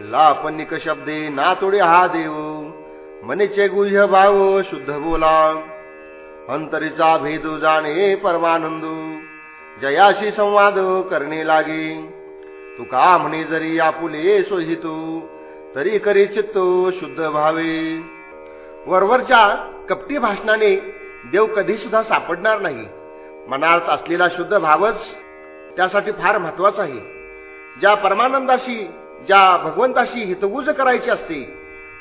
लापनिक शब्दे ना तोडे हा देव. मनीचे गुह्य भाव शुद्ध बोला. अंतरीचा भेद जाणे परमानंदू. जयाशी संवाद करणे लागे. तुका म्हणे जरी आपुले सोहितो तरी करी चित्त शुद्ध व्हावे वरवरच्या कपटी भाषणाने देव कधी सुद्धा सापडणार नाही. मनात असलेला शुद्ध भावच त्यासाठी फार महत्त्वाचा आहे. ज्या परमानंदाशी ज्या भगवंताशी हितगुज करायची असते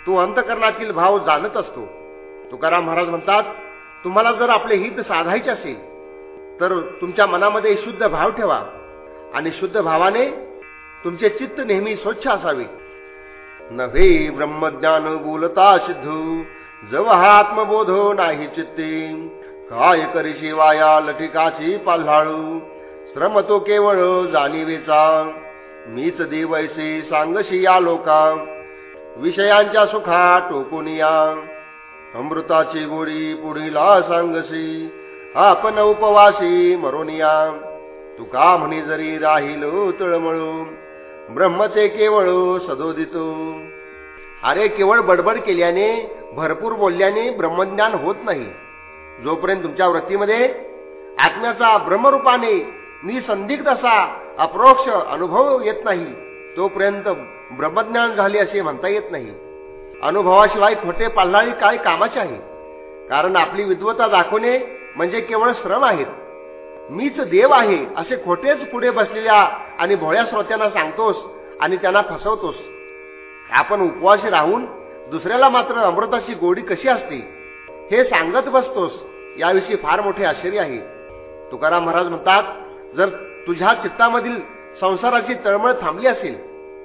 तो अंतकरणातील भाव जाणत असतो. तुकाराम महाराज म्हणतात तुम्हाला जर आपले हित साधायचे असेल तर तुमच्या मनामध्ये शुद्ध भाव ठेवा आणि शुद्ध भावाने तुमचे चित्त नेहमी स्वच्छ असावे. नव्हे ब्रह्मज्ञान बोलता सिद्ध जव हा आत्मबोध नाही चित्ते. काय करी शिवाया लटिकाची पाल्हाळू श्रम तो केवळ जाणीवेचा. मीच देवैसे सांगशी या लोका विषयांच्या सुखा टोकून या. अमृताची गोडी पुढीला सांगशी आपण उपवासी मरोनिया तुका म्हणे जरी राहिलो तळमळू ब्रह्मचे केवळ सदोदितो. अरे केवळ बडबड केल्याने भरपूर बोलल्याने ब्रह्मज्ञान होत नाही. जोपर्यंत तुमच्या वृत्तीमध्ये आत्म्याचा ब्रह्मरूपाने निसंदिग्ध असा अप्रोक्ष अनुभव येत नाही. तोपर्यंत ब्रह्मज्ञान झाले असे म्हणता येत नाही. अनुभवाशिवाय खोटे पाल्हाळी काय कामाचे आहे? कारण आपली विद्वता दाखवणे म्हणजे केवळ श्रम आहेत मीच देव आहे असे खोटेच पुढे बसलेल्या आणि भोळ्या श्रोत्यांना सांगतोस आणि त्यांना फसवतोस. आपण उपवाशी राहून दुसऱ्याला मात्र अमृताची गोडी कशी असते? हे सांगत बसतोस याविषयी फार मोठे आश्चर्य आहे. तुकाराम महाराज म्हणतात जर तुझ्या चित्तामधील संसाराची तळमळ थांबली असेल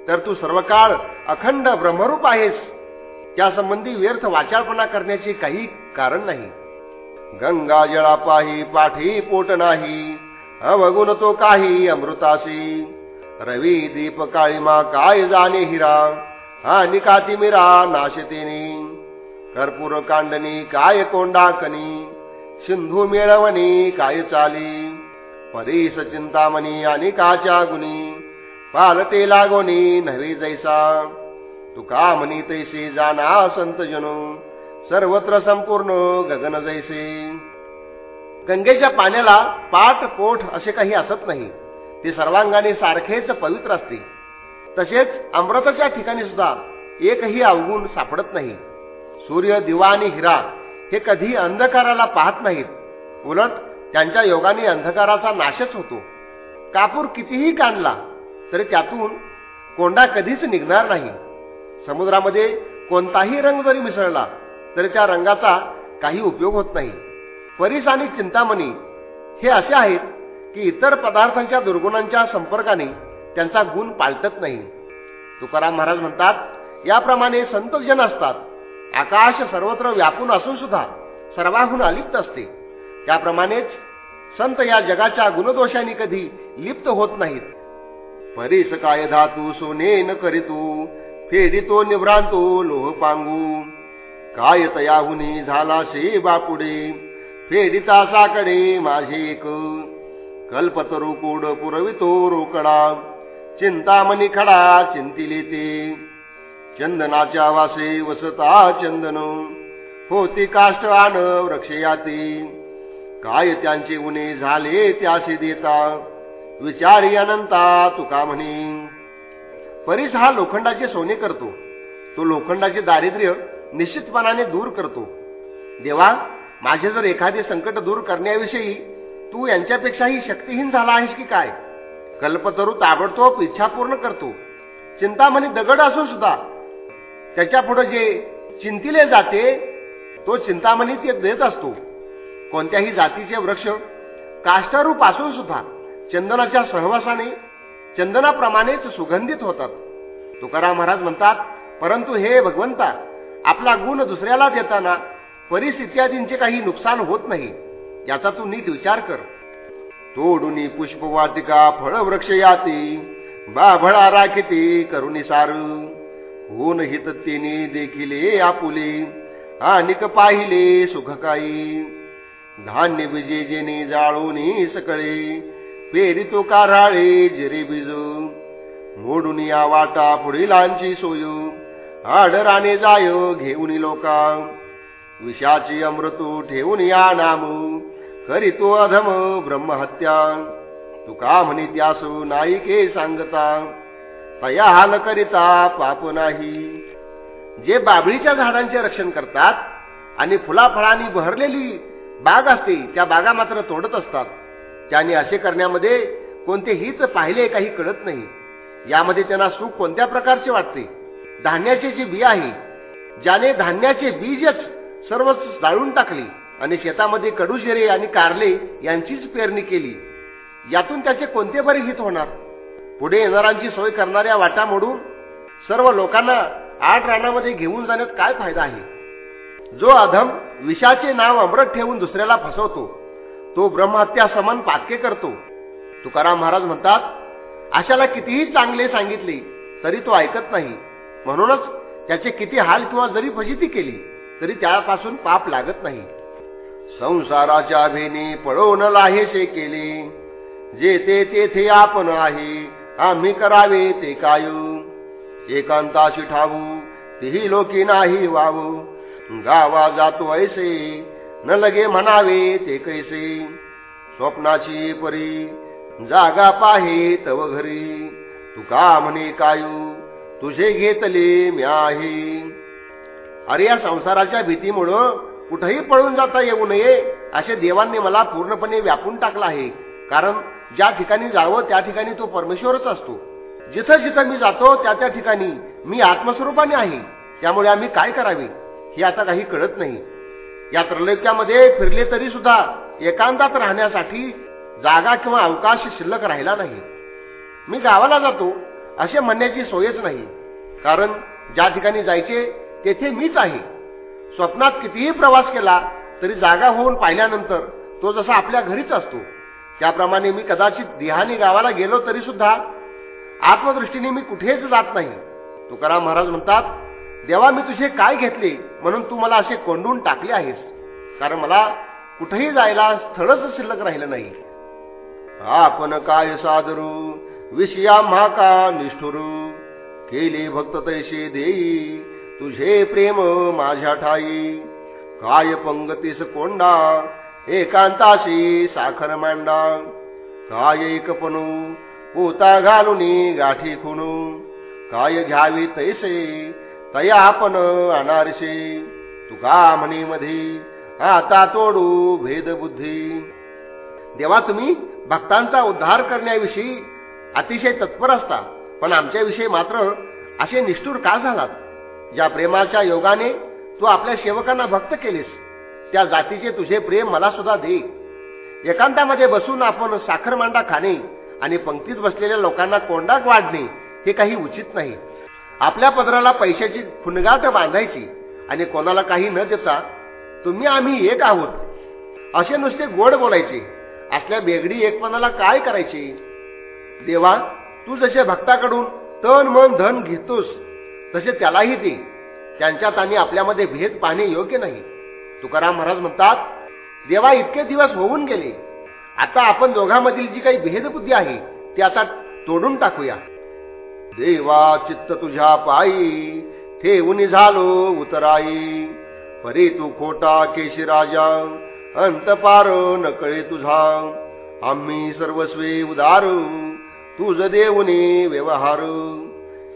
तर तू सर्व काळ अखंड ब्रह्मरूप आहेस. त्यासंबंधी व्यर्थ वाचाळपणा करण्याचे काही कारण नाही. गंगा जळा पाही पाठी पोट नाही अवगुण तो काही अमृतासी रवी दीप काळीमा काय जाणे हिरा आणि कातिमिरा नाशतेने. कर्पूर कांडणी काय कोंडाकनी सिंधू मिळवणी काय चाली. परी सचिंतामणी आणि काच्या गुणी पालते लागोनी नव्हे जैसा. तुका म्हणी तैसे जाना संत जनू. सर्वत्र संपूर्ण गगन जैसे. गंगेच्या पाण्याला पाठ पोठ असे काही असत नाही. ते सर्वांगाने सारखेच पवित्र असते. तसेच अमृताच्या ठिकाणी सुद्धा एकही अवगुण सापडत नाही. सूर्य दिवा आणि हिरा हे कधी अंधकाराला पाहत नाहीत. उलट त्यांच्या योगाने अंधकाराचा नाशच होतो. कापूर कितीही काढला तरी त्यातून कोंडा कधीच निघणार नाही. समुद्रामध्ये कोणताही रंग जरी मिसळला तरी त्या रंगाचा काही उपयोग होत नाही. परिस आणि चिंतामणी हे असे आहेत की इतर पदार्थांच्या दुर्गुणांच्या संपर्काने त्यांचा गुण पालटत नाही. तुकाराम महाराज म्हणतात याप्रमाणे संतजन असतात. आकाश सर्वत्र व्यापून असून सुद्धा सर्वाहून अलिप्त असते. त्याप्रमाणेच संत या जगाच्या गुणदोषांनी कधी लिप्त होत नाहीत. परीस काय धातू सोने न करीतू फेडितो निभ्रांतो लोह पांगू. काय तयाहुनी झाला से बापुडे फेडिता साकडे माझे एक. कल्पतरू कोड पुरवितो रोकडा चिंतामणी खडा चिंतिले ते. चंदनाच्या वासे वसता चंदन होती काष्ट आण वृक्षयाती काय त्यांचे उणे झाले त्याशी देता? विचारी अनंता तुका म्हणे. परीस हा लोखंडाचे सोने करतो. तो लोखंडाचे दारिद्र्य निश्चितपणाने दूर करतो. देवा माझे जर एखादे संकट दूर करण्याविषयी तू यांच्यापेक्षाही शक्तीहीन झाला आहेस की काय? कल्पतरू ताबडतोब इच्छा पूर्ण करतो. चिंतामणी दगड असून सुद्धा. त्याच्या पुढे जे चिंतिले जाते तो चिंतामणी ते देत असतो. कोणत्याही जातीचे वृक्ष काष्टरूप असून सुद्धा चंदनाच्या सहवासाने चंदनाप्रमाणेच सुगंधित होतात. तुकाराम महाराज म्हणतात परंतु हे भगवंता आपला गुण दुसऱ्याला देताना परीस इत्यादींचे काही नुकसान होत नाही. याचा तू नीट विचार कर. तोडुनी पुष्पवाटिका फळवृक्ष याती बाभळा राखिती करुणी सारू. होन हित तिने देखिले आपुले अनिक पाहिले सुखकाई धान्य बिजेजेने जेने जाळोनी सकळे. पेरितो काराळे जिरे बिजू मोडून या वाटा पुढीलांची सोयू. आडराने जाय घेऊन लोका. विषाची अमृतू ठेवून या नामू. करी तो अधम ब्रह्महत्या. तुका म्हणे त्यासू नाईके सांगता. तया हाल करिता पाप नाही. जे बाबळीच्या झाडांचे रक्षण करतात आणि फुलाफळांनी बहरलेली बाग असते त्या बागा मात्र तोडत असतात. त्याने असे करण्यामध्ये कोणतेहीच पाहिले काही कळत नाही. यामध्ये त्यांना सुख कोणत्या प्रकारचे वाटते? धान्याचे जे बी आहे ज्याने धान्याचे बीजच सर्व जाळून टाकले आणि शेतामध्ये कडुशेरे आणि कारले यांचीच पेरणी केली. यातून त्याचे कोणते बरे हित होणार? पुढे येणाऱ्यांची सोय करणाऱ्या वाटा मोडून सर्व लोकांना आठ रानामध्ये घेऊन जाण्यात काय फायदा आहे? जो अधम विषाचे नाव अमृत ठेवून दुसऱ्याला फसवतो तो ब्रह्महत्या समान पातके करतो. तुकाराम महाराज म्हणतात अशाला कितीही चांगले सांगितले तरी तो ऐकत नाही. म्हणूनच त्याचे किती हाल किंवा जरी फजिती केली तरी त्यापासून पाप लागत नाही. संसाराच्या अभिने पळवून लाहेसे केले. जे ते तेथे आपण आहे आम्ही करावे ते कायू. एकांताशी ठावू तेही लोकी नाही वावू. गावा जातो ऐसे. न लगे म्हणावे ते कैसे. स्वप्नाची परी जागा पाहे तव घरी. तुका म्हणे कायू? तुझे घेतले मी आहे. अरे या संसाराच्या भीतीमुळं कुठेही पळून जाता येऊ नये असे देवांनी मला पूर्णपणे व्यापून टाकला आहे. कारण ज्या ठिकाणी जावं त्या ठिकाणी तो परमेश्वरच असतो. जिथं जिथं मी जातो त्या त्या ठिकाणी मी आत्मस्वरूपाने आहे. त्यामुळे आम्ही काय करावे? याचा काही कळत नाही. या त्रैलोक्यामध्ये फिरले तरी सुद्धा एकांतात राहण्यासाठी जागा किंवा अवकाश शिल्लक राहिला नाही. मी गावाला जातो असे म्हणण्याची सोयच नाही. कारण ज्या ठिकाणी जायचे तेथे मीच आहे. स्वप्नात कितीही प्रवास केला तरी जागा होऊन पाहिल्यानंतर तो जसा आपल्या घरीच असतो. त्याप्रमाणे मी कदाचित देहाने गावाला गेलो तरी सुद्धा आत्मदृष्टीने मी कुठेच जात नाही. तुकाराम महाराज म्हणतात देवा मी तुझे काय घेतले? म्हणून तू मला असे कोंडून टाकले आहेस. कारण मला कुठेही जायला स्थळच शिल्लक राहिलं नाही. आपण काय सादरू? विषया महाका निष्ठुरू. केले भक्त तैसे देई. तुझे प्रेम माझ्या ठाई. काय पंगतीस कोंडा? एकांताशी साखर मांडा. काय एकपणू पोता घालून गाठी खुणू. काय घ्यावी तैसे? तया आपण अनारशी तुका म्हणी मधी आता तोडू भेदबुद्धी. देवा तुम्ही भक्तांचा उद्धार करण्याविषयी अतिशय तत्पर असता पण आमच्याविषयी मात्र असे निष्ठूर का झालात? ज्या प्रेमाच्या योगाने तू आपल्या सेवकांना भक्त केलीस त्या जातीचे तुझे प्रेम मला सुद्धा दे. एकांतामध्ये बसून आपण साखर मांडा खाणे आणि पंक्तीत बसलेल्या लोकांना कोंडाक वाढणे हे काही उचित नाही. आपल्या पदराला पैशाची फुनगाट बांधायची आणि कोणाला काही न देता तुम्ही आम्ही एक आहोत. असे नुसते गोड बोलायचे. असल्या बेगडी एकपणाला काय करायचे? देवा तू जसे भक्ताकडून तन मन धन घेतोस तसे त्यालाही दे. त्यांच्यात आणि आपल्यामध्ये भेद पाहणे योग्य नाही. तुकाराम महाराज म्हणतात देवा इतके दिवस होऊन गेले. आता आपण दोघांमधील जी काही भेदबुद्धी आहे ती आता तोडून टाकूया. देवा चित्त तुझ्या पायी. ठेवून झालो उतराई. परी तू खोटा केशी राजा. अंत पार नकळे तुझा. आम्ही सर्वस्वी उदारू. तुझ देऊनी व्यवहार.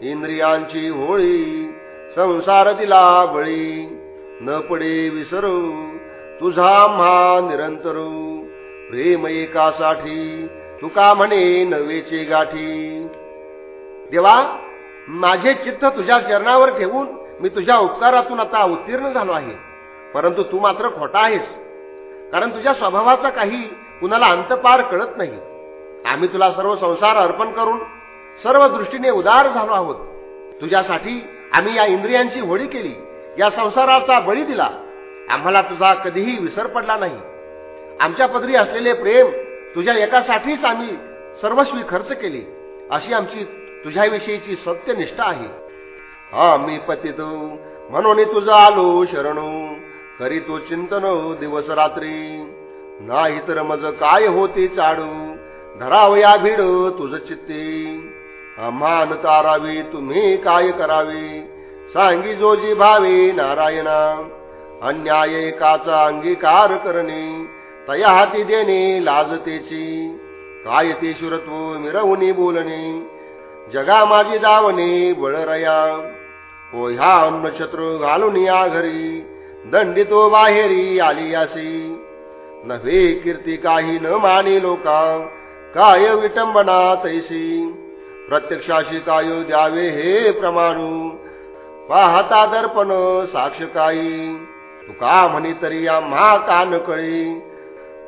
इंद्रियांची होळी संसार दिला बळी. न पडे विसरू तुझा महा निरंतर. प्रेम एकासाठी तुका म्हणे नवेचे गाठी. देवा माझे चित्त तुझ्या चरणावर ठेवून मी तुझ्या उपकारातून आता उत्तीर्ण झालो आहे. परंतु तू मात्र खोटा आहेस. कारण तुझ्या स्वभावाचा काही कुणाला अंतपार कळत नाही. आम्ही तुला सर्व संसार अर्पण करून सर्व दृष्टीने उदार झालो आहोत. तुझ्यासाठी आम्ही या इंद्रियांची होळी केली या संसाराचा बळी दिला. आम्हाला तुझा कधीही विसर पडला नाही. आमच्या पदरी असलेले प्रेम तुझ्या एकासाठीच आम्ही सर्वस्वी खर्च केले अशी आमची तुझ्याविषयीची सत्यनिष्ठा आहे. हा मी पतित. म्हणून तुझा आलो शरणू. करी तो चिंतन दिवस रात्री. नाही तर मज काय होते चाडू? धरावया भीड तुझ चित्ते. अमान तारावी तुम्ही काय करावे? सांगी जोजी भावे नारायणा. अन्याय एकाचा अंगीकार करणे तया हाती देणे लाजतेची. काय ते शुरत्व मिरवणी बोलणे? जगा माझी दावणे बळरया. हो ह्या अन्नछत्र घालून या घरी. दंडितो बाहेरी आली यासी नव्हे कीर्ती काही न माने लोका. काय विटंबना तैसी. प्रत्यक्षाशी काय द्यावे हे प्रमाणू. पाहता दर्पण साक्ष काही. तुका म्हणी तरी आम्हा कान कळी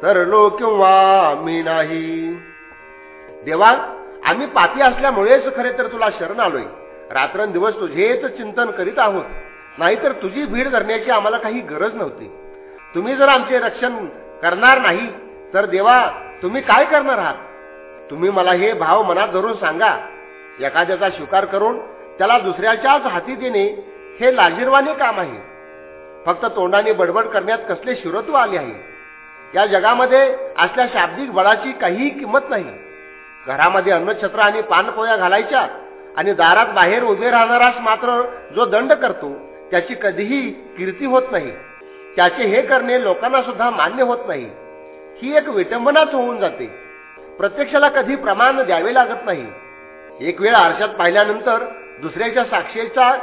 तर लो किंवा आम्ही नाही. देवा आम्ही पापी असल्यामुळेच खरे तर तुला शरण आलोय. रात्रंदिवस तुझेच चिंतन करीत आहोत. नाहीतर तुझी भीड धरण्याची आम्हाला काही गरज नव्हती. तुम्ही जर आमचे रक्षण करणार नाही तर देवा तुम्ही काय करणार आहात? तुम्ही मला हे भाव मनात धरून सांगा. एखाद्याचा स्वीकार करून त्याला दुसऱ्याच्याच हाती देणे हे लाजीरवाने काम आहे. फक्त तोंडाने बडबड करण्यात कसले शिरत्व आले आहे? या जगामध्ये असल्या शाब्दिक बळाची काहीही किंमत नाही. घरामध्ये अन्नछत्र आणि पानपोया घालायच्या आणि दारात बाहेर उभे राहणाराच मात्र जो दंड करतो त्याची कधीही कीर्ती होत नाही. त्याचे हे करणे लोकांना सुद्धा मान्य होत नाही. ही एक विटंबनाच होऊन जाते. प्रत्यक्षाला कधी प्रमाण द्यावे लागत नाही. एक वेळ आरशात पाहिल्यानंतर दुसऱ्याच्या साक्षीचा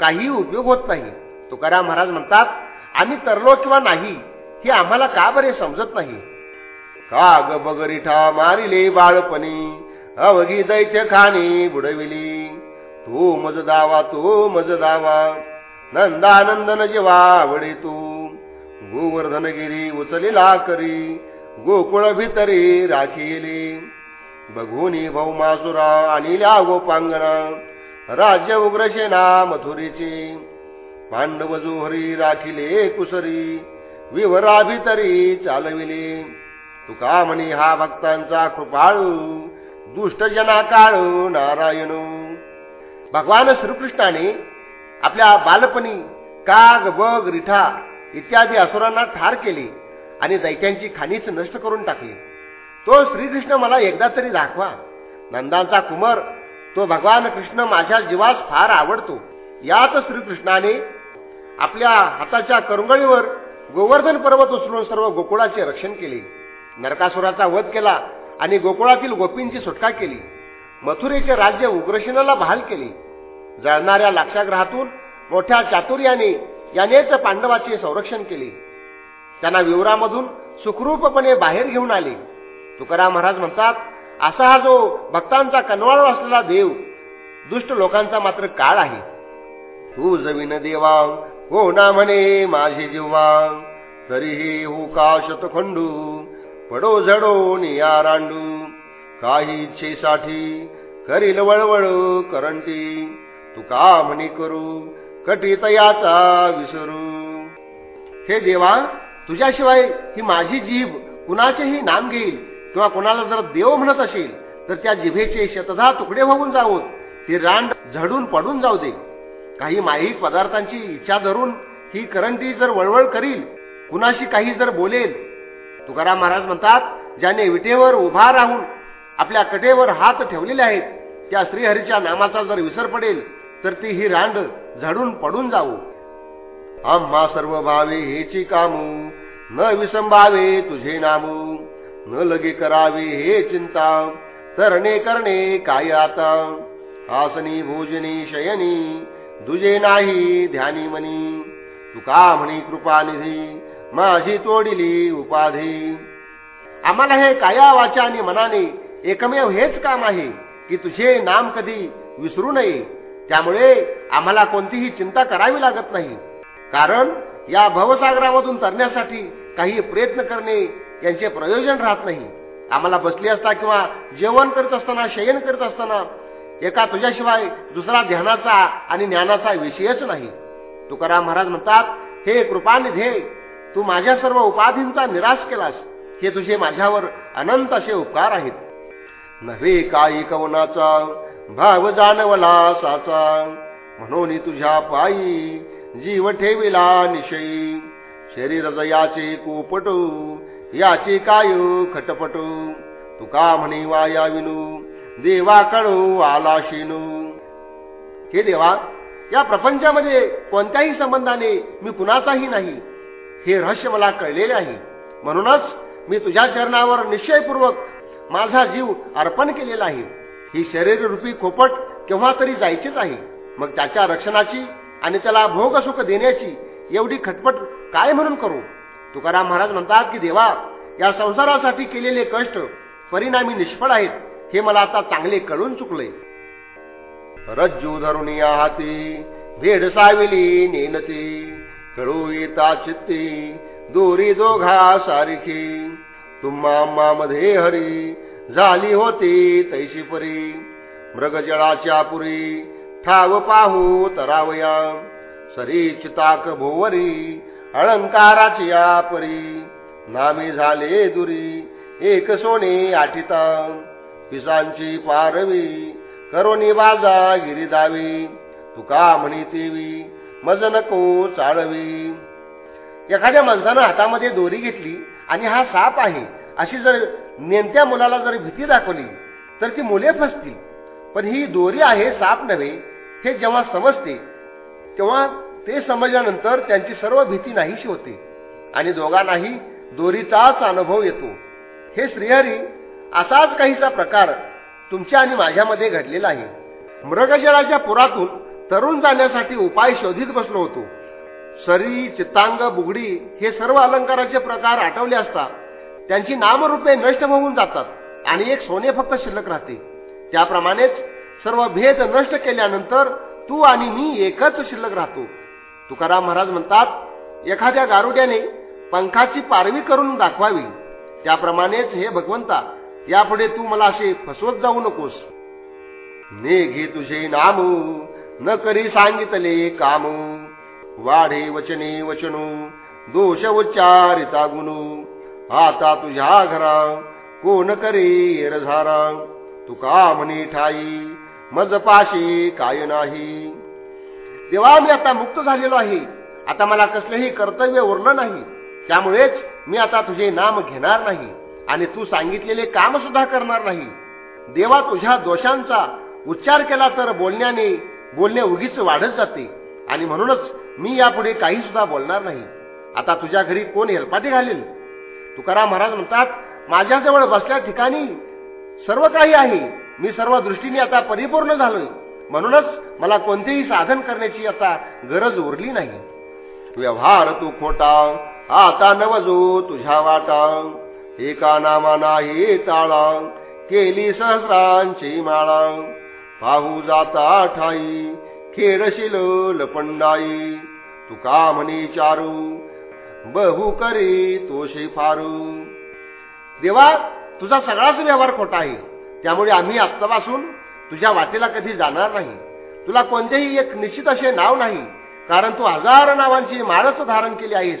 काही उपयोग होत नाही. तुकाराम महाराज म्हणतात आम्ही तरलो किंवा नाही हे आम्हाला का बरे समजत नाही? काग ग बगरिठा मारिले बाळपणी. अवघी दैत्य खाणी बुडविली. तू मज दावा तू मज दावा. नंदानंदन जीवा आवडे तू. गोवर्धनगिरी उचलिला करी गोकुळ भितरी राखीली. बघुनी भौमासुरा अनिल्या गोपांगना राज्य उग्रसेना मथुरीची. पांडव जोहरी राखिले कुसरी. विवरा भितरी चालविली. तुका म्हणी हा भक्तांचा कृपाळू दुष्टजना काळू नारायण. भगवान श्रीकृष्णाने आपल्या बालपणी काग बग रिठा इत्यादी असुरांना ठार केले आणि दैत्यांची खाणीच नष्ट करून टाकली. तो श्रीकृष्ण मला एकदा तरी दाखवा. नंदांचा कुमार तो भगवान कृष्ण माझ्या जीवास फार आवडतो. याच श्रीकृष्णाने आपल्या हाताच्या करंगळीवर गोवर्धन पर्वत उचलून सर्व गोकुळाचे रक्षण केले. नरकासुराचा वध केला आणि गोकुळातील गोपींची सुटका केली. मथुरेचे राज्य उग्रसेनाला बहाल केले. जळणाऱ्या लाक्षाग्रहातून मोठ्या चातुर्याने यानेच पांडवाचे संरक्षण केले. त्यांना विवरामधून सुखरूपपणे बाहेर घेऊन आले. तुकाराम महाराज म्हणतात असा हा जो भक्तांचा कनवाळ असलेला देव दुष्ट लोकांचा मात्र काळ आहे. तू जमीन देवांग हो ना म्हणे माझे जीवांग तरीही हो का शतखंडू? पडो झडो निया रांडू काही इच्छेसाठी करील वळवळ करंटी. तुका म्हणे करू कटितयाचा विसरू. हे देवा तुझ्याशिवाय ही माझी जीभ कुणाचेही नाम घेईल किंवा कुणाला जर देव म्हणत असेल तर त्या जिभेचे शतधा तुकडे होऊन जावोत. ती रांड झडून पडून जाऊ दे. काही माहीत पदार्थांची इच्छा धरून ही करंटी जर वळवळ करील कुणाशी काही जर बोलेल तुकाराम महाराज म्हणतात ज्याने विटेवर उभा राहून आपल्या कटेवर हात ठेवलेले आहेत त्या श्रीहरीच्या नामाचा जर विसर पडेल तर ती ही रांड झडून पडून जाऊ आम्हा सर्व भावे हेची कामू न विसंभावे तुझे नामू न लगे करावे हे चिंता तरणे करणे काय आता? आसनी भोजनी शयनी दुजे नाही ध्यानी मनी तुका म्हणी कृपानिधी. माझी तोडिली उपाधी. आम्हाला हे काया वाचा आणि मनाने एकमेव हेच काम आहे की तुझे नाम कधी विसरू नये. त्यामुळे आम्हाला कोणतीही चिंता करावी लागत नाही. कारण या भवसागरामधून तरण्यासाठी काही प्रयत्न करणे यांचे प्रयोजन राहत नाही. आम्हाला बसली असता किंवा जेवण करत असताना शयन करत असताना एका तुझ्याशिवाय दुसरा ध्यानाचा आणि ज्ञानाचा विषयच नाही. तुकाराम महाराज म्हणतात हे कृपानिधे तू माझ्या सर्व उपाधींचा निराश केलास. हे तुझे माझ्यावर अनंत असे उपकार आहेत. नव्हे काही कवनाचा भाव जाणवला साचा. म्हणून तुझ्या पायी जीव ठेविला निशयी शरीर जयाचे कोपटू याचे काय खटपटू. तुका म्हणे वाया विनू देवा कळू आला शिनू हे देवा या प्रपंचामध्ये कोणत्याही संबंधाने मी कुणाचाही नाही. हे रहस्य मला कळलेले आहे. म्हणूनच मी तुझ्या चरणावर निश्चयपूर्वक माझा जीव अर्पण केलेला आहे. ही शरीर रूपी खोपट केव्हा तरी जायचीच आहे. मग त्याच्या रक्षणाची आणि त्याला भोग सुख देण्याची एवढी खटपट काय म्हणून करू? तुकाराम महाराज म्हणतात की देवा या संसारासाठी केलेले कष्ट परिणामी निष्फळ आहेत. हे मला आता चांगले कळून चुकले. रज्जू धरुणी आहाती भेडसाविली नेनती कळू चित्ती दोरी दोघा सारखी. तुम्हा मध्ये हरी झाली होती तैशी परी. मृगजळाच्या पुरी ठाव पाहू तरावया. सरी चिताक भोवरी अलंकाराची या परी नामी झाले दुरी एक सोने आठिता. पिसांची पारवी करोनी बाजा गिरीदावी तुका म्हणी तेवी मज नको चाळवी. एखाद्या माणसानं हातामध्ये दोरी घेतली आणि हा साप आहे अशी जर नेमत्या मुलाला जर भीती दाखवली तर ती मुले फसतील. पण ही दोरी आहे साप नव्हे हे जेव्हा समजते तेव्हा ते समजल्यानंतर त्यांची सर्व भीती नाहीशी होते. आणि दोघांनाही दोरीचाच अनुभव येतो. हे श्रीहरी असाच काहीचा प्रकार तुमच्या आणि माझ्यामध्ये घडलेला आहे. मृगजळाच्या पुरातून तरुण जाण्यासाठी उपाय शोधित बसलो होतो. सरी चित्तांग बुगडी हे सर्व अलंकाराचे प्रकार आठवले असता त्यांची नामरूपे नष्ट होऊन जातात आणि एक सोने फक्त शिल्लक राहते. त्याप्रमाणेच सर्व भेद नष्ट केल्यानंतर तू आणि मी एकच शिल्लक राहतो. तुकाराम महाराज म्हणतात एखाद्या गारुड्याने पंखाची पारवी करून दाखवावी. त्याप्रमाणेच हे भगवंता यापुढे तू मला असे फसवत जाऊ नकोस. ने घे तुझे नाम न करी सांगितले काम. वाढे वचने वचनू दोष उच्चारिता गुणू. आता तुझ्या घरा कोण करे रझारा तुका म्हणे ठाई मज पाशी काय नाही? देवा मी आता मुक्त झालेलो आहे. आता मला कसलेही कर्तव्य उरलं नाही. त्यामुळेच मी आता तुझे नाम घेणार नाही आणि तू सांगितलेले काम सुद्धा करणार नाही. देवा तुझ्या दोषांचा उच्चार केला तर बोलण्याने बोलणे उगीच वाढत जाते. आणि म्हणूनच मी यापुढे काही सुद्धा बोलणार नाही. आता तुझ्या घरी कोण हेलपाटी घालेल? तुकाराम महाराज म्हणतात माझ्याजवळ बसल्या ठिकाणी सर्व काही आहे. मी सर्व दृष्टीने आता परिपूर्ण झालोय. म्हणूनच मला कोणतेही साधन करण्याची आता गरज उरली नाही. व्यवहार तू खोटा. आता नवजो तुझ्या वाटा. एका नामा नाही ताळा. केली सहस्रांची माळा. पाहू जाता ठाई खेळशील लपंडाई. तुका म्हणे चारू बहु करी तोशी फारू. देवा तुझा सगळाच व्यवहार खोटा आहे. त्यामुळे आम्ही आत्तापासून तुझ्या वाटेला कधी जाणार नाही. तुला कोणतेही एक निश्चित असे नाव नाही कारण तू हजार नावांची माळच धारण केली आहेस.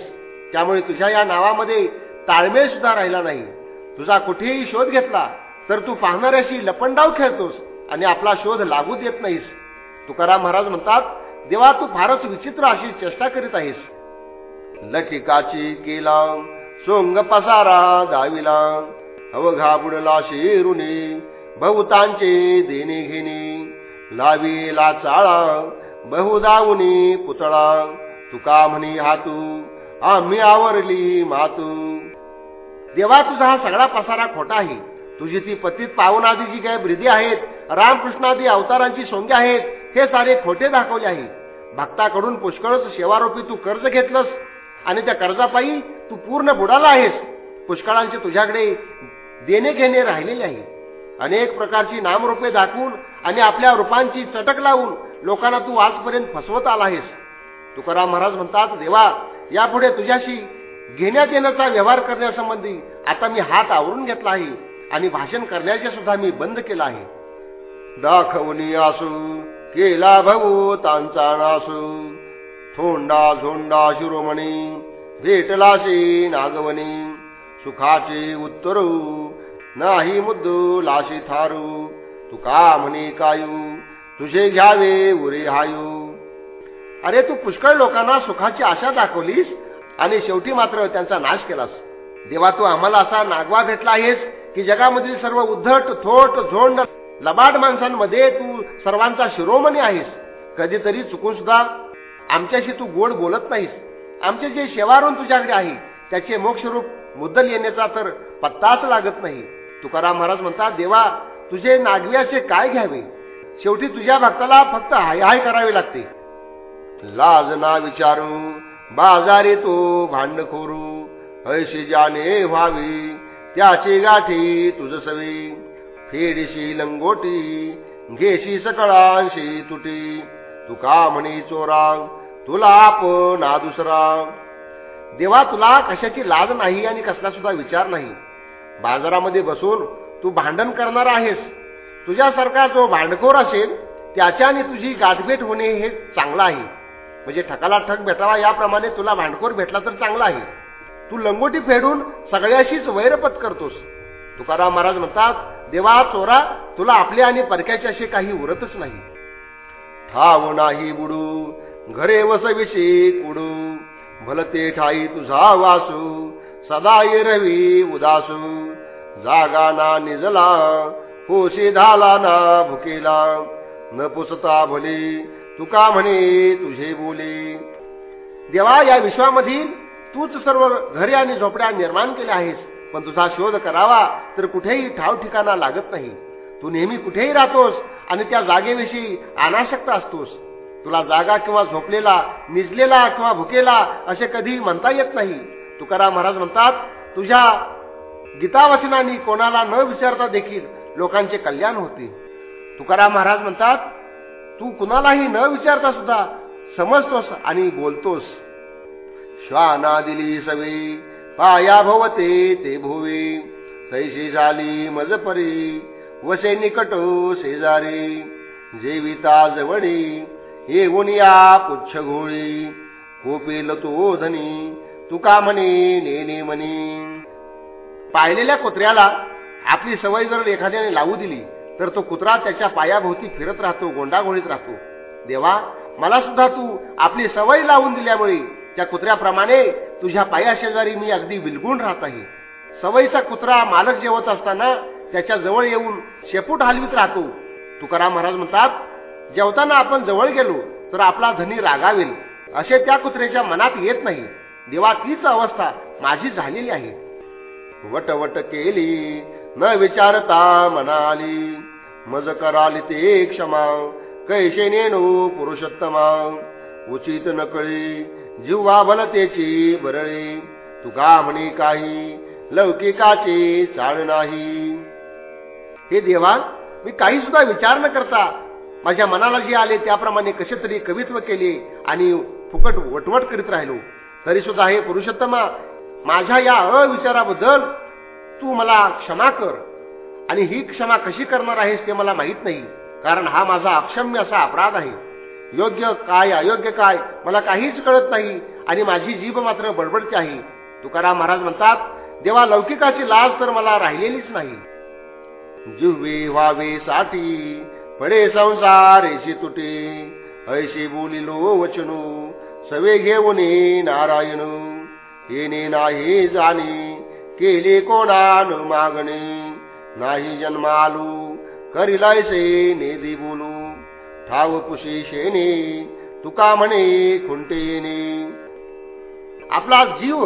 त्यामुळे तुझ्या या नावामध्ये ताळमेळ सुद्धा राहिला नाही. तुझा कुठेही शोध घेतला तर तू पाहणाऱ्याशी लपंडाव खेळतोस. आणि आपला शोध लागू देत नाहीस. तुकाराम महाराज म्हणतात देवा तू फारच विचित्र अशी चेष्टा करीत आहेस. लठिकाची केला सोंग पसारा दाविला अवघा बुडला शेरुनी बहुतांचे देणे घेणे. लावीला चाळा बहुदाऊनी पुतळा तुका म्हणी हातू आम्ही आवरली मातू. देवा तुझा हा सगळा पसारा खोटा आहे. तुझी ती पतीत पावनादी जी काय ब्रिधी आहेत? रामकृष्णादी अवतारांची सोंगे आहेत? हे सारे खोटे दाखवले आहे. भक्ताकडून पुष्कळच सेवारोपी तू कर्ज घेतलंस आणि त्या कर्जापायी तू पूर्ण बुडाला आहेस. पुष्कळांचे तुझ्याकडे देणे घेणे राहिलेले आहे. अनेक प्रकारची नामरूपे दाखवून आणि आपल्या रूपांची चटक लावून लोकांना तू आजपर्यंत फसवत आला आहेस. तुकाराम महाराज म्हणतात देवा यापुढे तुझ्याशी घेण्यात येण्याचा व्यवहार करण्यासंबंधी आता मी हात आवरून घेतला आहे. आणि भाषण करण्याचे सुद्धा मी बंद केला आहे. दाखवणी असू केला भवू तांचा नासू थोंडा झोंडा शिरोमणी भेटलाशी नागवणी सुखाचे उत्तरू नाही मुद्दू लाशी थारू. तुका म्हणे कायू तुझे घ्यावे उरे हायू. अरे तू पुष्कळ लोकांना सुखाची आशा दाखवलीस आणि शेवटी मात्र त्यांचा नाश केलास. देवा तू आम्हाला असा नागवा भेटला आहेस की जगामधील सर्व उद्धट थोट झोंड लबाड माणसांमध्ये तू सर्वांचा शिरोमणी आहेस. कधीतरी चुकून सुद्धा आमच्याशी तू गोड बोलत नाहीस. आमचे जे शेवारून तुझ्याकडे आहे त्याचे मोक्षरूप मुद्दल येण्याचा तर पत्ताच लागत नाही. तुकाराम महाराज म्हणतात देवा तुझे नागव्याचे काय घ्यावे? शेवटी तुझ्या भक्ताला फक्त हाय हाय करावे लागते. लाज ना विचारू बाजारी तो भांडखोरू ऐशी जाणे व्हावी. त्याची गाठी तुझ सवी. फेडीशी लंगोटी घेशी सकळांशी तुटी. तुका म्हणी चोरा तुला आप ना दुसरा. देवा तुला कशाची लाज नाही आणि कसला सुद्धा विचार नाही. बाजारामध्ये बसून तू भांडण करणार आहेस. तुझ्यासारखा जो भांडखोर असेल त्याच्याने तुझी गाठभेट होणे हे चांगलं आहे. म्हणजे ठकाला ठक भेटावा याप्रमाणे तुला भांडखोर भेटला तर चांगला आहे. तू लंगोटी फेडून सगळ्याशीच वैरपत करतोस. तुकाराम महाराज म्हणतात देवा चोरा तुला आपले आणि परक्याचे असे काही उरतच नाही. ठाव नाही बुडू घरे वसविशी कुडू भलते ठाई तुझा वासू सदा रवी उदासू जागा ना निजला होशी धाला ना भुकेला न पुसता भले तुका म्हणे तुझे बोले. देवा या विश्वामधील तूच सर्व घरे आणि झोपड्या निर्माण केल्या आहेस पण तुझा शोध करावा तर कुठेही ठाव ठिकाणा लागत नाही. तू नेहमी कुठेही राहतोस आणि त्या जागेविषयी अनाशक्त असतोस. तुला जागा किंवा झोपलेला निजलेला किंवा भुकेला असे कधी म्हणता येत नाही. तुकाराम महाराज म्हणतात तुझ्या गीतावचनाने कोणाला न विचारता देखील लोकांचे कल्याण होते. तुकाराम महाराज म्हणतात तू कुणालाही न विचारता सुद्धा समजतोस आणि बोलतोस. श्वाना दिली सवे पाया भवते ते भोवे तैशी झाली मजपरी वसे निकट शेजारी जेविता जवळी येऊन या पुच्छ घोळी कोपेल तो धनी तुका म्हणे नेने म्हणे पाहिलेल्या कुत्र्याला आपली सवय जर एखाद्याने लावू दिली तर तो कुत्रा त्याच्या पायाभोवती फिरत राहतो गोंडागोळीत राहतो. देवा मला सुद्धा तू आपली सवय लावून दिल्यामुळे त्या कुत्र्याप्रमाणे तुझ्या पायाशेजारी मी अगदी विलगून राहत आहे. सवयीचा कुत्रा मालक जेवत असताना त्याच्याजवळ येऊन शेपूट हलवीत राहतो. तुकाराम महाराज म्हणतात जेवताना आपण जवळ गेलो तर आपला धनी रागावेल. असे त्या कुत्र्याच्या मनात येत नाही. देवा तीच अवस्था माझी झालेली आहे. वटवट केली न विचारता म्हणाली मज कराली ते क्षमा कैशे नेनो पुरुषोत्तमा. उचित नकळी जिव्हाबलतेची बरळे. तुका म्हणे काही लौकिकाचे चाळ नाही. हे देवा मी काही सुद्धा विचार न करता माझ्या मनाला जे आले त्याप्रमाणे कसे तरी कवित्व केले आणि फुकट वटवट करीत राहिलो. तरी सुद्धा हे पुरुषोत्तमा माझ्या या अविचाराबद्दल तू मला क्षमा कर. आणि ही क्षमा कशी करणार आहेस ते मला माहीत नाही कारण हा माझा अक्षम्य असा अपराध आहे. योग्य काय अयोग्य काय मला काहीच कळत नाही आणि माझी जीभ मात्र बडबडते आहे. तुकाराम महाराज म्हणतात देवा लौकिकाची लाज तर मला राहिलेलीच नाही. जिव्हे व्हावे साठी पडे संसार ऐशी तुटे ऐशी बोलिलो वचनो सवे घेऊन नारायण येणे नाही जाणे केले कोणान मागणे नाही जन्मालू करिलायसे नेदी बोलू. ठाव कुशी शेने तुका म्हणे खुंटेने आपला जीव